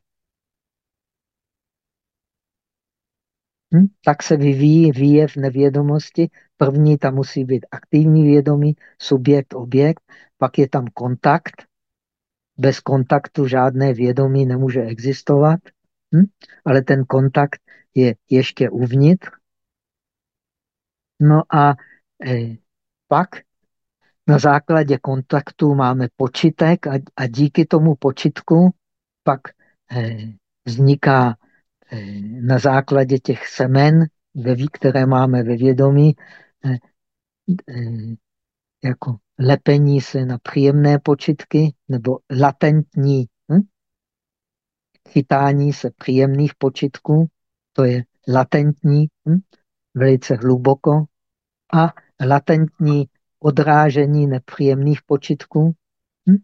Hm? Tak se vyvíjí výjev nevědomosti. První tam musí být aktivní vědomí, subjekt, objekt, pak je tam kontakt. Bez kontaktu žádné vědomí nemůže existovat, hm? ale ten kontakt je ještě uvnitř. No a eh, pak na základě kontaktu máme počitek a, a díky tomu počitku pak eh, vzniká eh, na základě těch semen, ve, které máme ve vědomí, eh, eh, jako lepení se na příjemné počitky nebo latentní hm? chytání se příjemných počitků, to je latentní, hm? velice hluboko, a latentní odrážení nepříjemných počitků. Hm?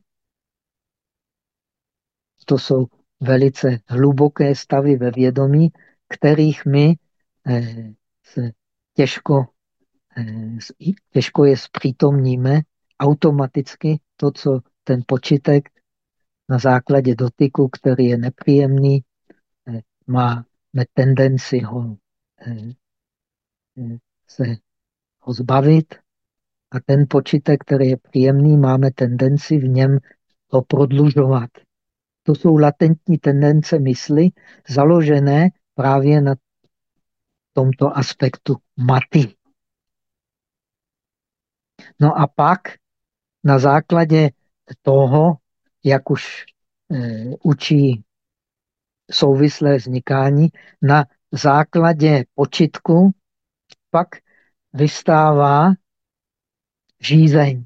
To jsou velice hluboké stavy ve vědomí, kterých my eh, se těžko, eh, těžko je zpřítomníme automaticky to, co ten počitek na základě dotyku, který je nepříjemný, eh, má tendenci ho, eh, eh, se ho zbavit a ten počítek, který je příjemný, máme tendenci v něm to prodlužovat. To jsou latentní tendence mysli, založené právě na tomto aspektu maty. No a pak na základě toho, jak už e, učí souvislé vznikání, na základě počitku pak vystává žízeň.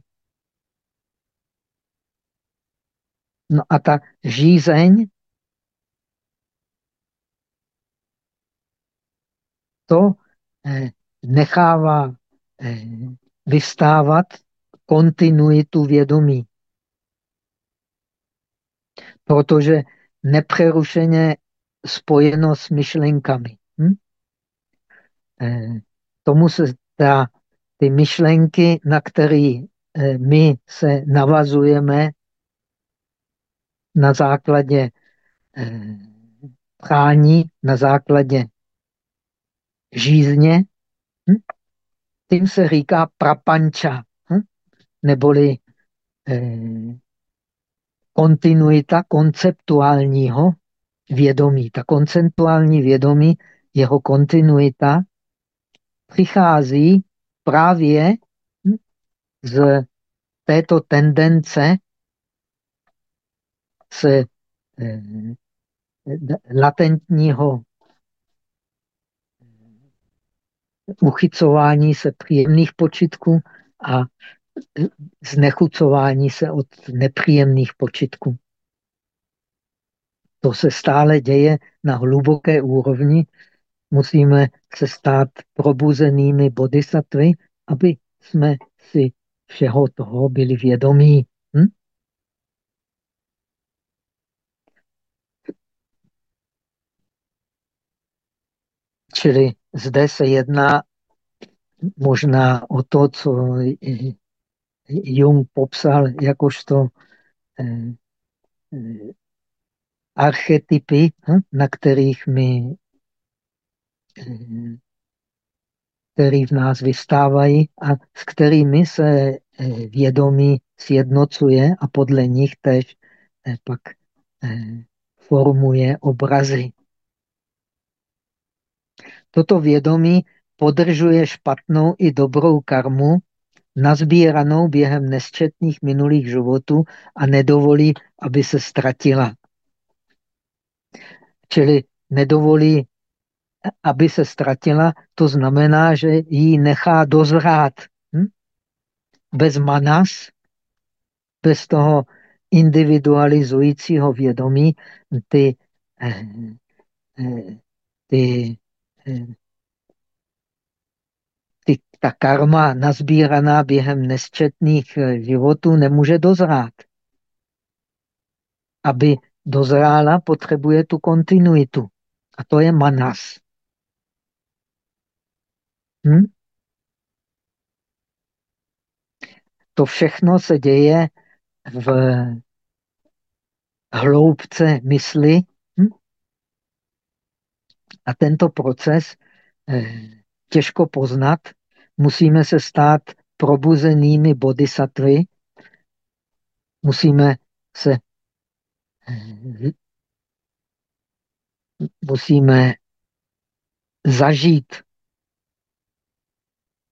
No a ta žízeň to eh, nechává eh, vystávat kontinuitu vědomí. Protože nepřerušeně spojeno s myšlenkami. Hm? Eh, tomu se ta ty myšlenky, na které eh, my se navazujeme na základě eh, prání, na základě žízně, hm? tím se říká prapanča, hm? neboli eh, kontinuita konceptuálního vědomí. Ta konceptuální vědomí, jeho kontinuita přichází právě z této tendence se eh, latentního uchycování se příjemných počitků a znechucování se od nepříjemných počitků. To se stále děje na hluboké úrovni musíme se stát probuzenými bodhisattvy, aby jsme si všeho toho byli vědomí. Hm? Čili zde se jedná možná o to, co Jung popsal jakožto eh, eh, archetypy, hm? na kterých my který v nás vystávají a s kterými se eh, vědomí sjednocuje a podle nich tež eh, pak eh, formuje obrazy. Toto vědomí podržuje špatnou i dobrou karmu, nazbíranou během nesčetných minulých životů a nedovolí, aby se ztratila. Čili nedovolí aby se ztratila, to znamená, že ji nechá dozrát. Hm? Bez manas, bez toho individualizujícího vědomí, ty, eh, eh, ty eh, ty, ta karma nazbíraná během nesčetných životů nemůže dozrát. Aby dozrála, potřebuje tu kontinuitu. A to je manas. Hm? To všechno se děje v hloubce mysli. Hm? A tento proces eh, těžko poznat. Musíme se stát probuzenými bodhisattvy. Musíme se eh, musíme zažít,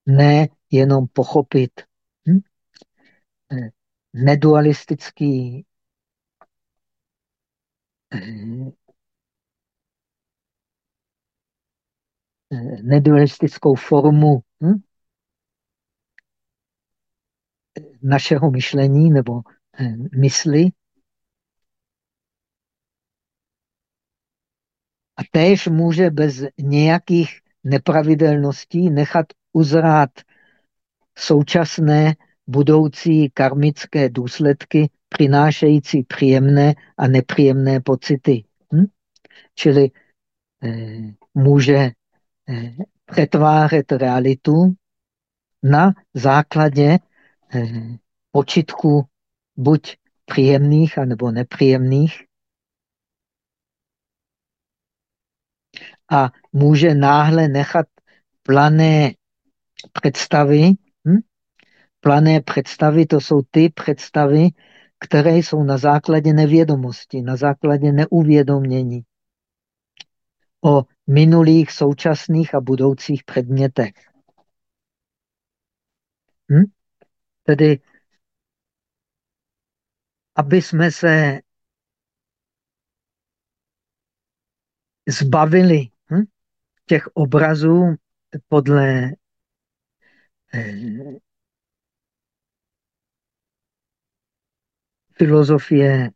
ne jenom pochopit. Hm? Eh, nedualistický eh, nedualistickou formu hm? našeho myšlení nebo eh, mysli. A též může bez nějakých nepravidelností nechat uzrát současné budoucí karmické důsledky přinášející příjemné a nepříjemné pocity. Hm? Čili eh, může Eh, přetvářet realitu na základě eh, počitku buď příjemných, anebo nepříjemných. A může náhle nechat plané představy. Hm? Plané představy to jsou ty představy, které jsou na základě nevědomosti, na základě neuvědomění o minulých, současných a budoucích předmětech. Hm? Tedy, aby jsme se zbavili hm? těch obrazů podle eh, filozofie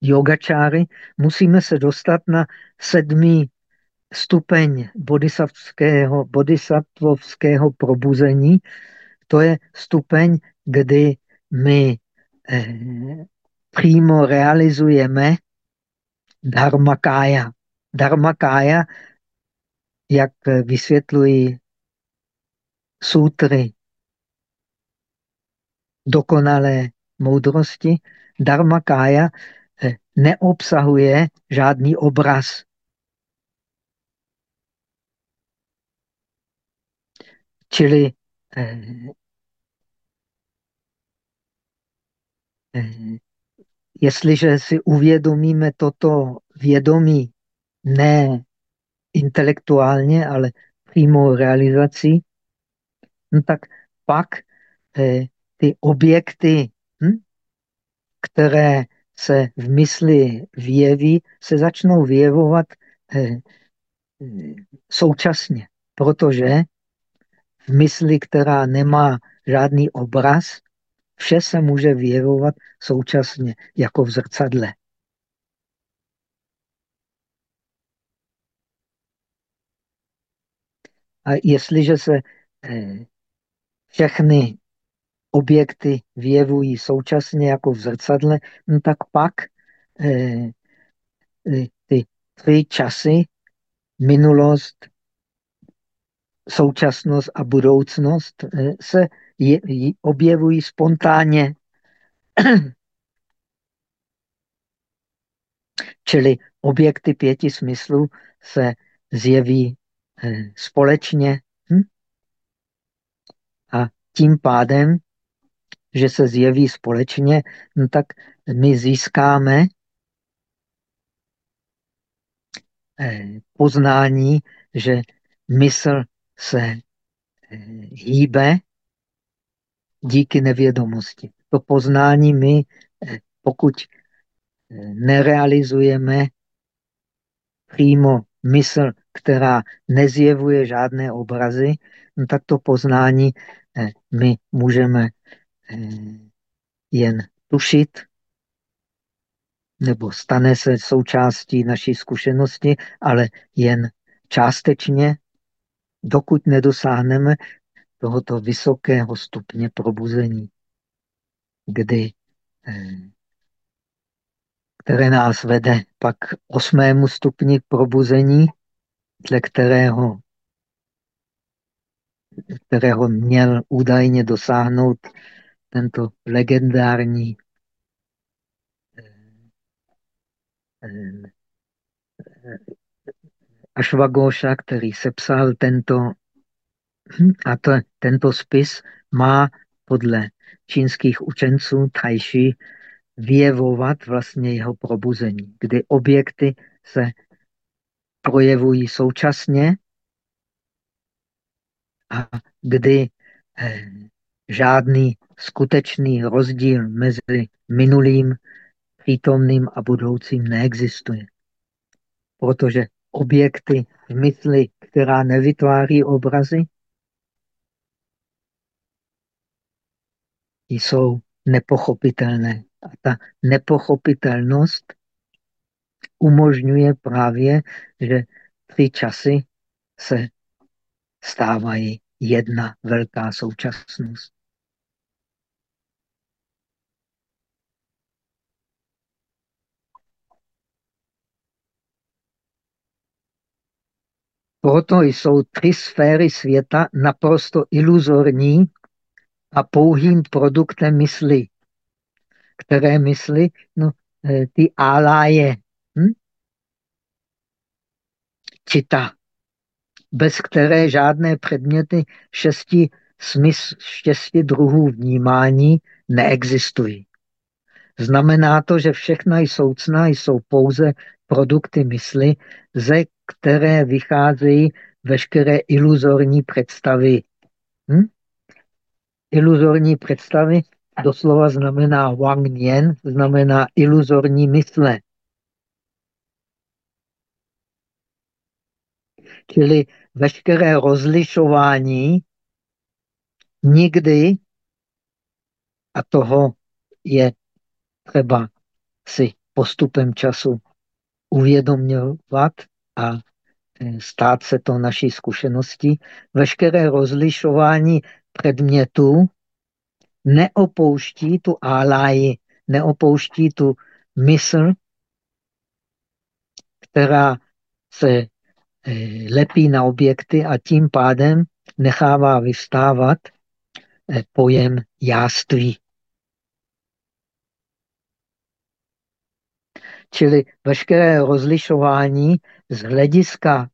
yogačáry, musíme se dostat na sedmý stupeň bodhisattvského, bodhisattvovského probuzení, to je stupeň, kdy my eh, přímo realizujeme dharmakája. Dharmakája, jak vysvětlují sutry dokonalé moudrosti, dharmakája eh, neobsahuje žádný obraz. Čili eh, eh, jestliže si uvědomíme toto vědomí ne intelektuálně, ale přímo realizací, no tak pak ty objekty, hm, které se v mysli vyjeví, se začnou vyjevovat eh, současně, protože v mysli, která nemá žádný obraz, vše se může vyjevovat současně, jako v zrcadle. A jestliže se eh, všechny objekty vyjevují současně jako v zrcadle, no tak pak eh, eh ty tři časy, minulost, současnost a budoucnost eh, se je, objevují spontánně. Čili objekty pěti smyslů se zjeví eh, společně. Hm? A tím pádem, že se zjeví společně, no tak my získáme eh, poznání, že mysl se eh, hýbe díky nevědomosti. To poznání my, eh, pokud nerealizujeme přímo mysl, která nezjevuje žádné obrazy, no tak to poznání my můžeme jen tušit, nebo stane se součástí naší zkušenosti, ale jen částečně dokud nedosáhneme tohoto vysokého stupně probuzení, kdy, eh, které nás vede pak osmému stupni probuzení, dle kterého, kterého měl údajně dosáhnout tento legendární Ashwagosha, který sepsal tento, a to, tento spis má podle čínských učenců Tajši vyjevovat vlastně jeho probuzení, kdy objekty se projevují současně a kdy eh, žádný skutečný rozdíl mezi minulým, přítomným a budoucím neexistuje. Protože objekty v mysli, která nevytváří obrazy, jsou nepochopitelné. A ta nepochopitelnost umožňuje právě, že tři časy se stávají jedna velká současnost. Proto jsou tři sféry světa naprosto iluzorní a pouhým produktem mysli. Které mysli? No, eh, ty áláje. Hm? Čita. Bez které žádné předměty šesti, smysl, šesti druhů vnímání neexistují. Znamená to, že všechna soucna jsou pouze produkty mysli, ze které vycházejí veškeré iluzorní představy. Hm? Iluzorní představy doslova znamená Wang Nian, znamená iluzorní mysle. Čili veškeré rozlišování nikdy, a toho je třeba si postupem času uvědomňovat a e, stát se to naší zkušeností, veškeré rozlišování předmětů neopouští tu áláji, neopouští tu mysl, která se lepí na objekty a tím pádem nechává vyvstávat e, pojem jáství. Čili veškeré rozlišování z hlediska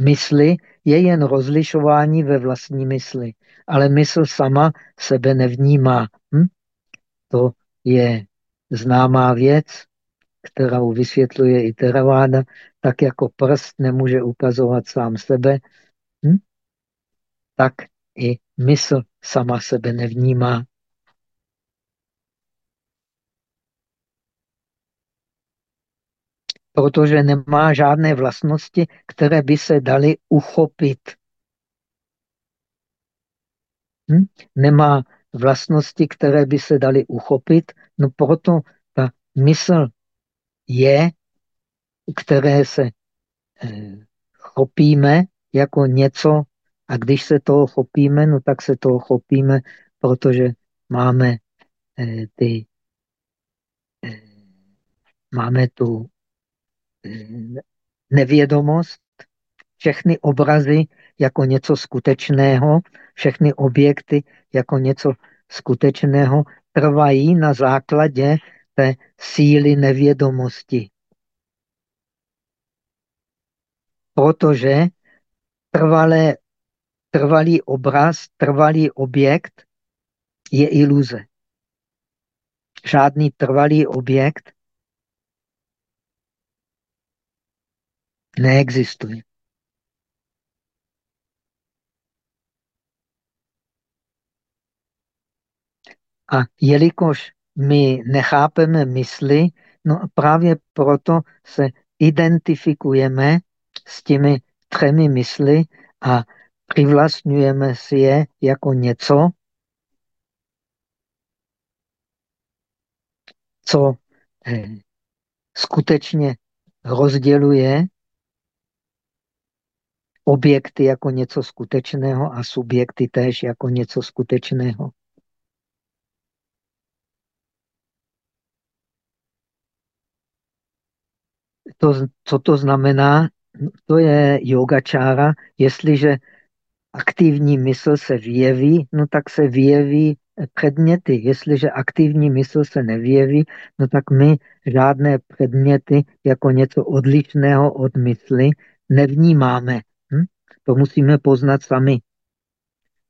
mysli je jen rozlišování ve vlastní mysli. Ale mysl sama sebe nevnímá. Hm? To je známá věc, kterou vysvětluje i Theravada, tak jako prst nemůže ukazovat sám sebe, hm? tak i mysl sama sebe nevnímá. protože nemá žádné vlastnosti, které by se daly uchopit. Hm? Nemá vlastnosti, které by se daly uchopit, no proto ta mysl je, které se eh, chopíme jako něco a když se toho chopíme, no tak se toho chopíme, protože máme eh, ty eh, máme tu nevědomost, všechny obrazy jako něco skutečného, všechny objekty jako něco skutečného trvají na základě té síly nevědomosti. Protože trvalé, trvalý obraz, trvalý objekt je iluze. Žádný trvalý objekt neexistuje. A jelikož my nechápeme mysli, no právě proto se identifikujeme s těmi třemi mysli a přivlastňujeme si je jako něco, co eh, skutečně rozděluje objekty jako něco skutečného a subjekty též jako něco skutečného. To, co to znamená? To je yogačára. Jestliže aktivní mysl se vyjeví, no tak se vyjeví předměty. Jestliže aktivní mysl se nevyjeví, no tak my žádné předměty jako něco odlišného od mysli nevnímáme. Hm? To musíme poznat sami.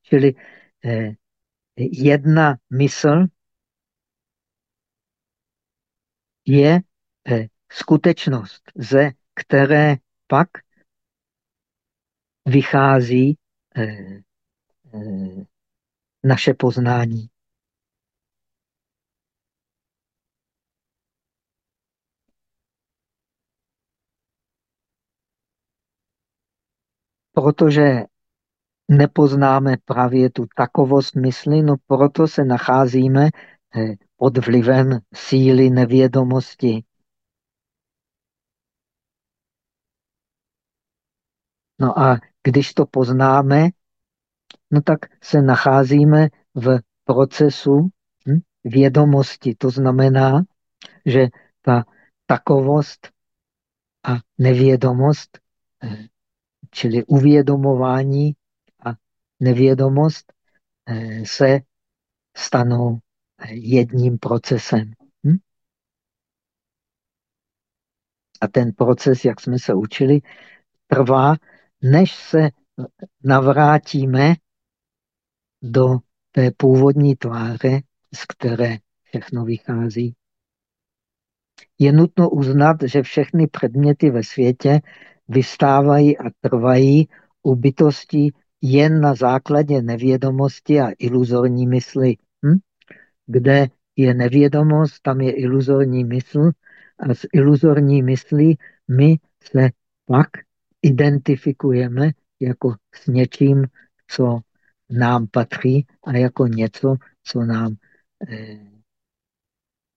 Čili eh, jedna mysl je eh, skutečnost, ze které pak vychází eh, eh, naše poznání. Protože nepoznáme právě tu takovost mysli, no proto se nacházíme eh, pod vlivem síly nevědomosti. No a když to poznáme, no tak se nacházíme v procesu hm, vědomosti. To znamená, že ta takovost a nevědomost, eh, čili uvědomování a nevědomost, eh, se stanou jedním procesem. Hm? A ten proces, jak jsme se učili, trvá, než se navrátíme do té původní tváře, z které všechno vychází. Je nutno uznat, že všechny předměty ve světě vystávají a trvají u bytosti jen na základě nevědomosti a iluzorní mysli. Hm? Kde je nevědomost, tam je iluzorní mysl a s iluzorní myslí my se pak identifikujeme jako s něčím, co nám patří a jako něco, co nám eh,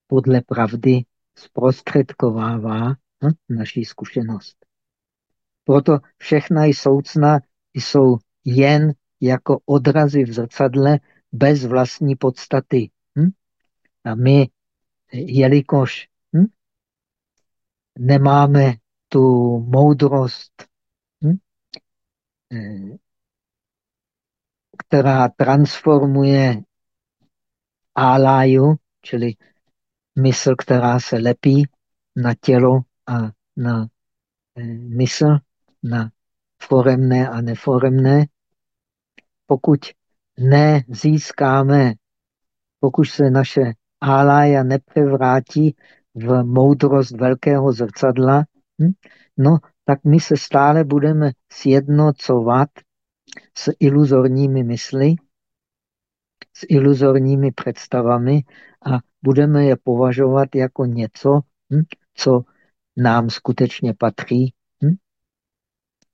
podle pravdy zprostředkovává hm, naší zkušenost. Proto všechna soucna jsou jen jako odrazy v zrcadle bez vlastní podstaty. Hm? A my, jelikož hm, nemáme tu moudrost, eh, která transformuje áláju, čili mysl, která se lepí na tělo a na eh, mysl, na foremné a neforemné. Pokud nezískáme, pokud se naše álája neprevrátí v moudrost velkého zrcadla, hm, no tak my se stále budeme sjednocovat s iluzorními mysli, s iluzorními představami a budeme je považovat jako něco, hm, co nám skutečně patří hm,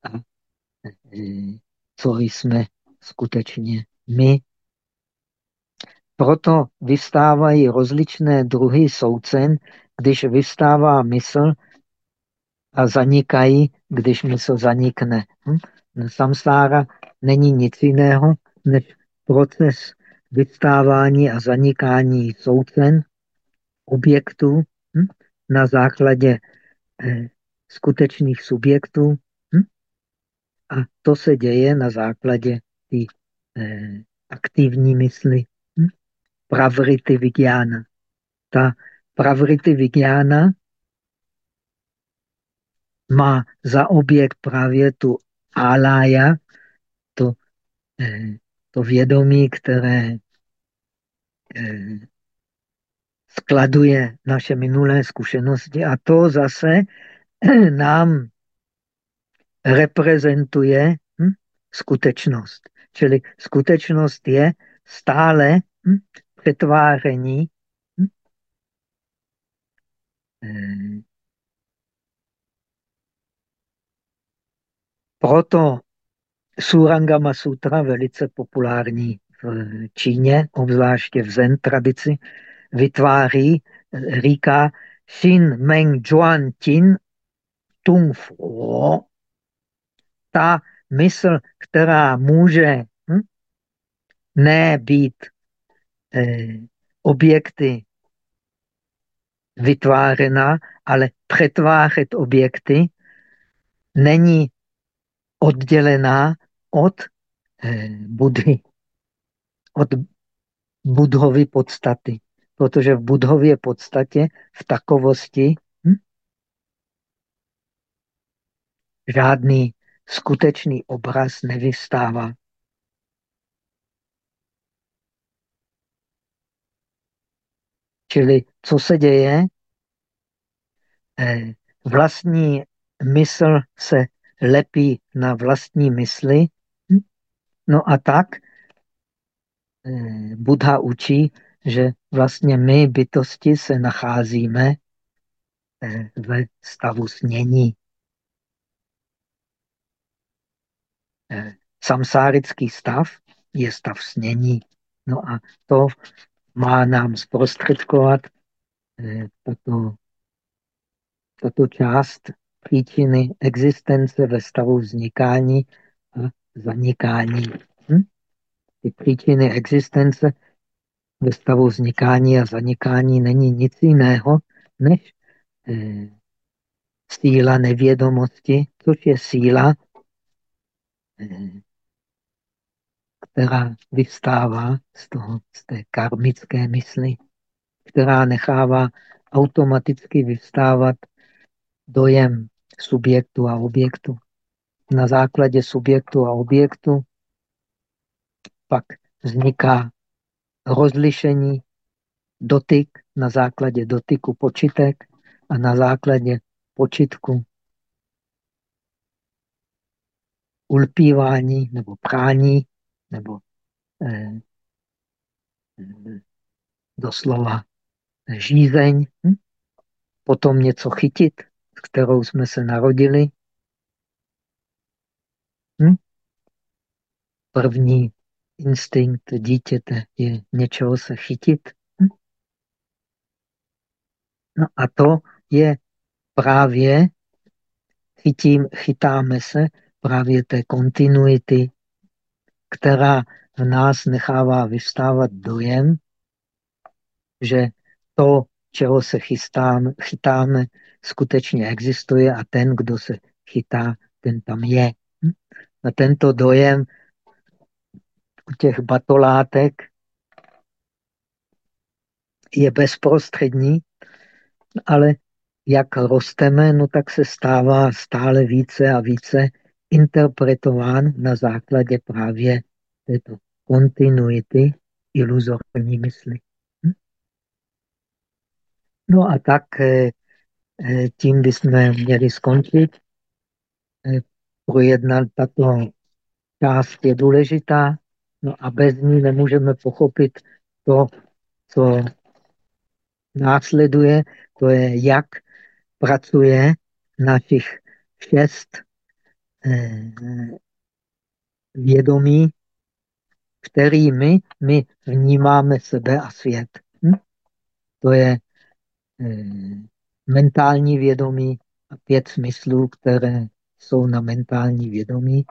a e, co jsme skutečně my. Proto vystávají rozličné druhy soucen, když vystává mysl a zanikají, když mysl zanikne. Hm? Samsára není nic jiného než proces vystávání a zanikání soucen objektů hm? na základě eh, skutečných subjektů. Hm? A to se děje na základě té eh, aktivní mysli. Hm? Pravrity vigiana. Ta pravrity vigiana má za objekt právě tu alája, to, eh, to vědomí, které eh, skladuje naše minulé zkušenosti a to zase nám reprezentuje hm, skutečnost. Čili skutečnost je stále hm, přetváření hm, proto Surangama Sutra, velice populární v Číně, obzvláště v Zen tradici, vytváří, říká Xin Meng Juan Tin Tung Fu. Ta mysl, která může hm, ne být eh, objekty vytvářena, ale přetvářet objekty, není oddělená od eh, Budhy, od budhovy podstaty. Protože v budhově podstatě, v takovosti, hm, žádný skutečný obraz nevystává. Čili co se děje? Eh, vlastní mysl se lepí na vlastní mysli. No a tak eh, Buddha učí, že vlastně my bytosti se nacházíme eh, ve stavu snění. Samsárický stav je stav snění. No a to má nám zprostředkovat tato tato část příčiny existence ve stavu vznikání a zanikání. Hm? Ty příčiny existence ve stavu vznikání a zanikání není nic jiného, než eh, síla nevědomosti, což je síla, eh, která vystává z, toho, z té karmické mysli, která nechává automaticky vystávat dojem subjektu a objektu. Na základě subjektu a objektu pak vzniká rozlišení, dotyk, na základě dotyku počitek a na základě počitku ulpívání nebo prání nebo eh, doslova žízeň, hm? potom něco chytit, s kterou jsme se narodili. Hm? První instinkt dítěte je něčeho se chytit. Hm? No a to je právě, chytím, chytáme se právě té kontinuity, která v nás nechává vystávat dojem, že to, čeho se chystáme, chytáme, skutečně existuje a ten, kdo se chytá, ten tam je. Hm? A tento dojem u těch batolátek je bezprostřední, ale jak rosteme, no tak se stává stále více a více interpretován na základě právě této kontinuity iluzorní mysli. Hm? No a tak eh, tím bychom měli skončit. Eh, projednat tato část je důležitá, no a bez ní nemůžeme pochopit to, co následuje, to je, jak pracuje našich šest eh, vědomí, kterými my vnímáme sebe a svět. Hm? To je mentální vědomí a pět smyslů, které jsou na mentální vědomí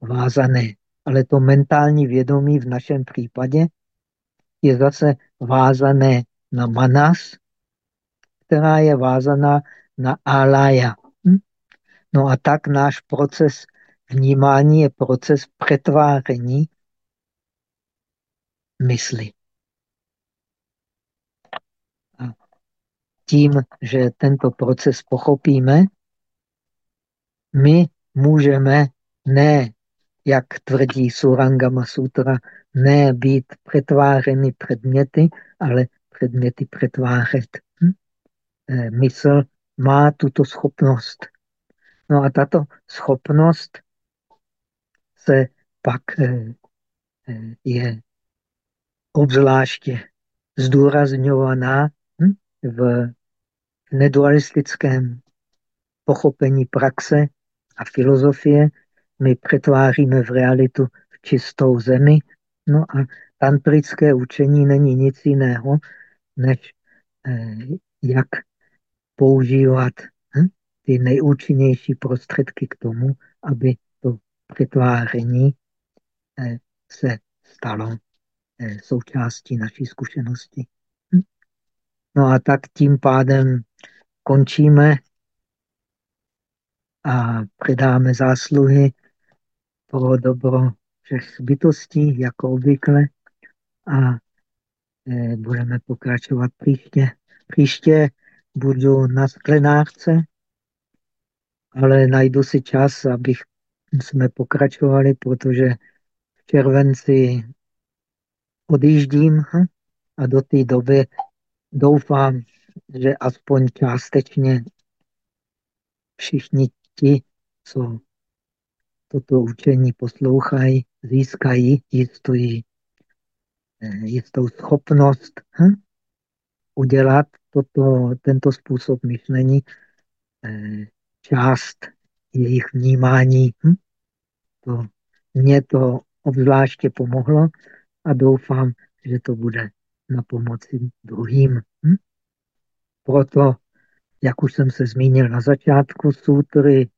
vázané. Ale to mentální vědomí v našem případě je zase vázané na manas, která je vázaná na alaya. Hm? No a tak náš proces vnímání je proces přetváření mysli. Tím, že tento proces pochopíme, my můžeme ne, jak tvrdí Surangama Sutra, ne být přetvářeny předměty, ale předměty přetvářet. Hm? Eh, mysl má tuto schopnost. No a tato schopnost se pak eh, eh, je obzvláště zdůrazňovaná? V nedualistickém pochopení praxe a filozofie my přetváříme v realitu v čistou zemi. No a tantrické učení není nic jiného, než eh, jak používat hm, ty nejúčinnější prostředky k tomu, aby to přetváření eh, se stalo eh, součástí naší zkušenosti. No a tak tím pádem končíme a předáme zásluhy pro dobro všech bytostí, jako obvykle, a eh, budeme pokračovat příště. Příště budu na sklenářce, ale najdu si čas, abych jsme pokračovali, protože v červenci odjíždím hm? a do té doby doufám, že aspoň částečně všichni ti, co toto učení poslouchají, získají jistou, jistou schopnost hm? udělat toto, tento způsob myšlení eh, část jejich vnímání. Hm? To, mě to obzvláště pomohlo a doufám, že to bude na pomoci druhým. Hm? Proto, jak už jsem se zmínil na začátku, sutry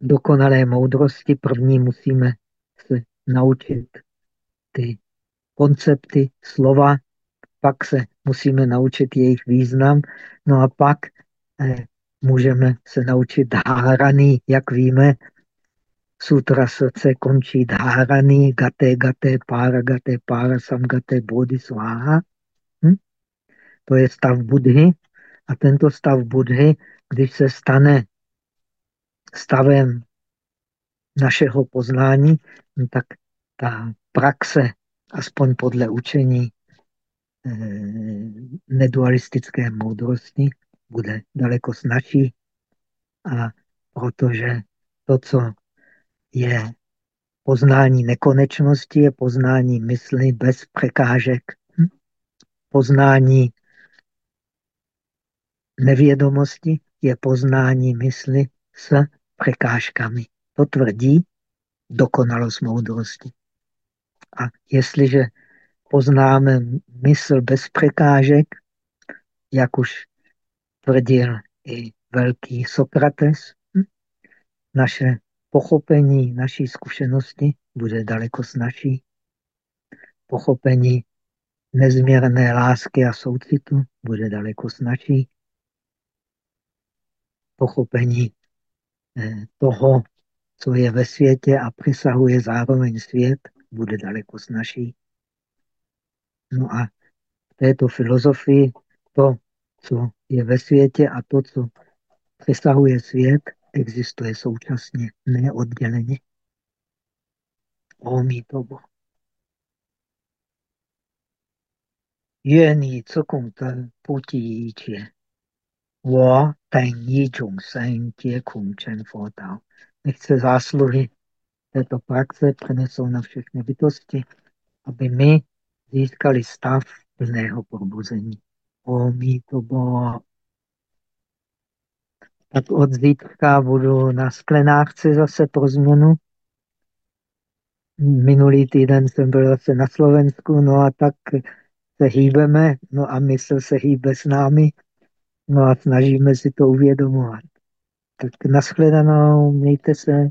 dokonalé moudrosti první musíme se naučit ty koncepty, slova, pak se musíme naučit jejich význam, no a pak eh, můžeme se naučit dháraný, jak víme, sutra srdce končí dháraný, gaté, gaté, pára, gaté, pára, samgaté, bodhi, sváha. Hm? To je stav Budhy. A tento stav Budhy, když se stane stavem našeho poznání, no tak ta praxe, aspoň podle učení eh, nedualistické moudrosti, bude daleko snažší. A protože to, co je poznání nekonečnosti, je poznání mysli bez překážek. Hm? Poznání nevědomosti je poznání mysli s překážkami. To tvrdí dokonalost moudrosti. A jestliže poznáme mysl bez překážek, jak už tvrdil i velký Sokrates, hm? naše pochopení naší zkušenosti bude daleko snažší. Pochopení nezměrné lásky a soucitu bude daleko snažší. Pochopení eh, toho, co je ve světě a přesahuje zároveň svět, bude daleko snažší. No a v této filozofii to, co je ve světě a to, co přesahuje svět, existuje současně, neodděleně. Omí tomu. Yen yi co kong ten, bu ji yi jie. Wo ten yi zhong sen, jie kung chen fo dao. Nechce zásluhy této praxe přenesou na všechny bytosti, aby my získali stav plného probuzení. Omí to bo tak od zítřka budu na sklenářce zase pro změnu. Minulý týden jsem byl zase na Slovensku, no a tak se hýbeme, no a mysl se hýbe s námi, no a snažíme si to uvědomovat. Tak nashledanou, mějte se.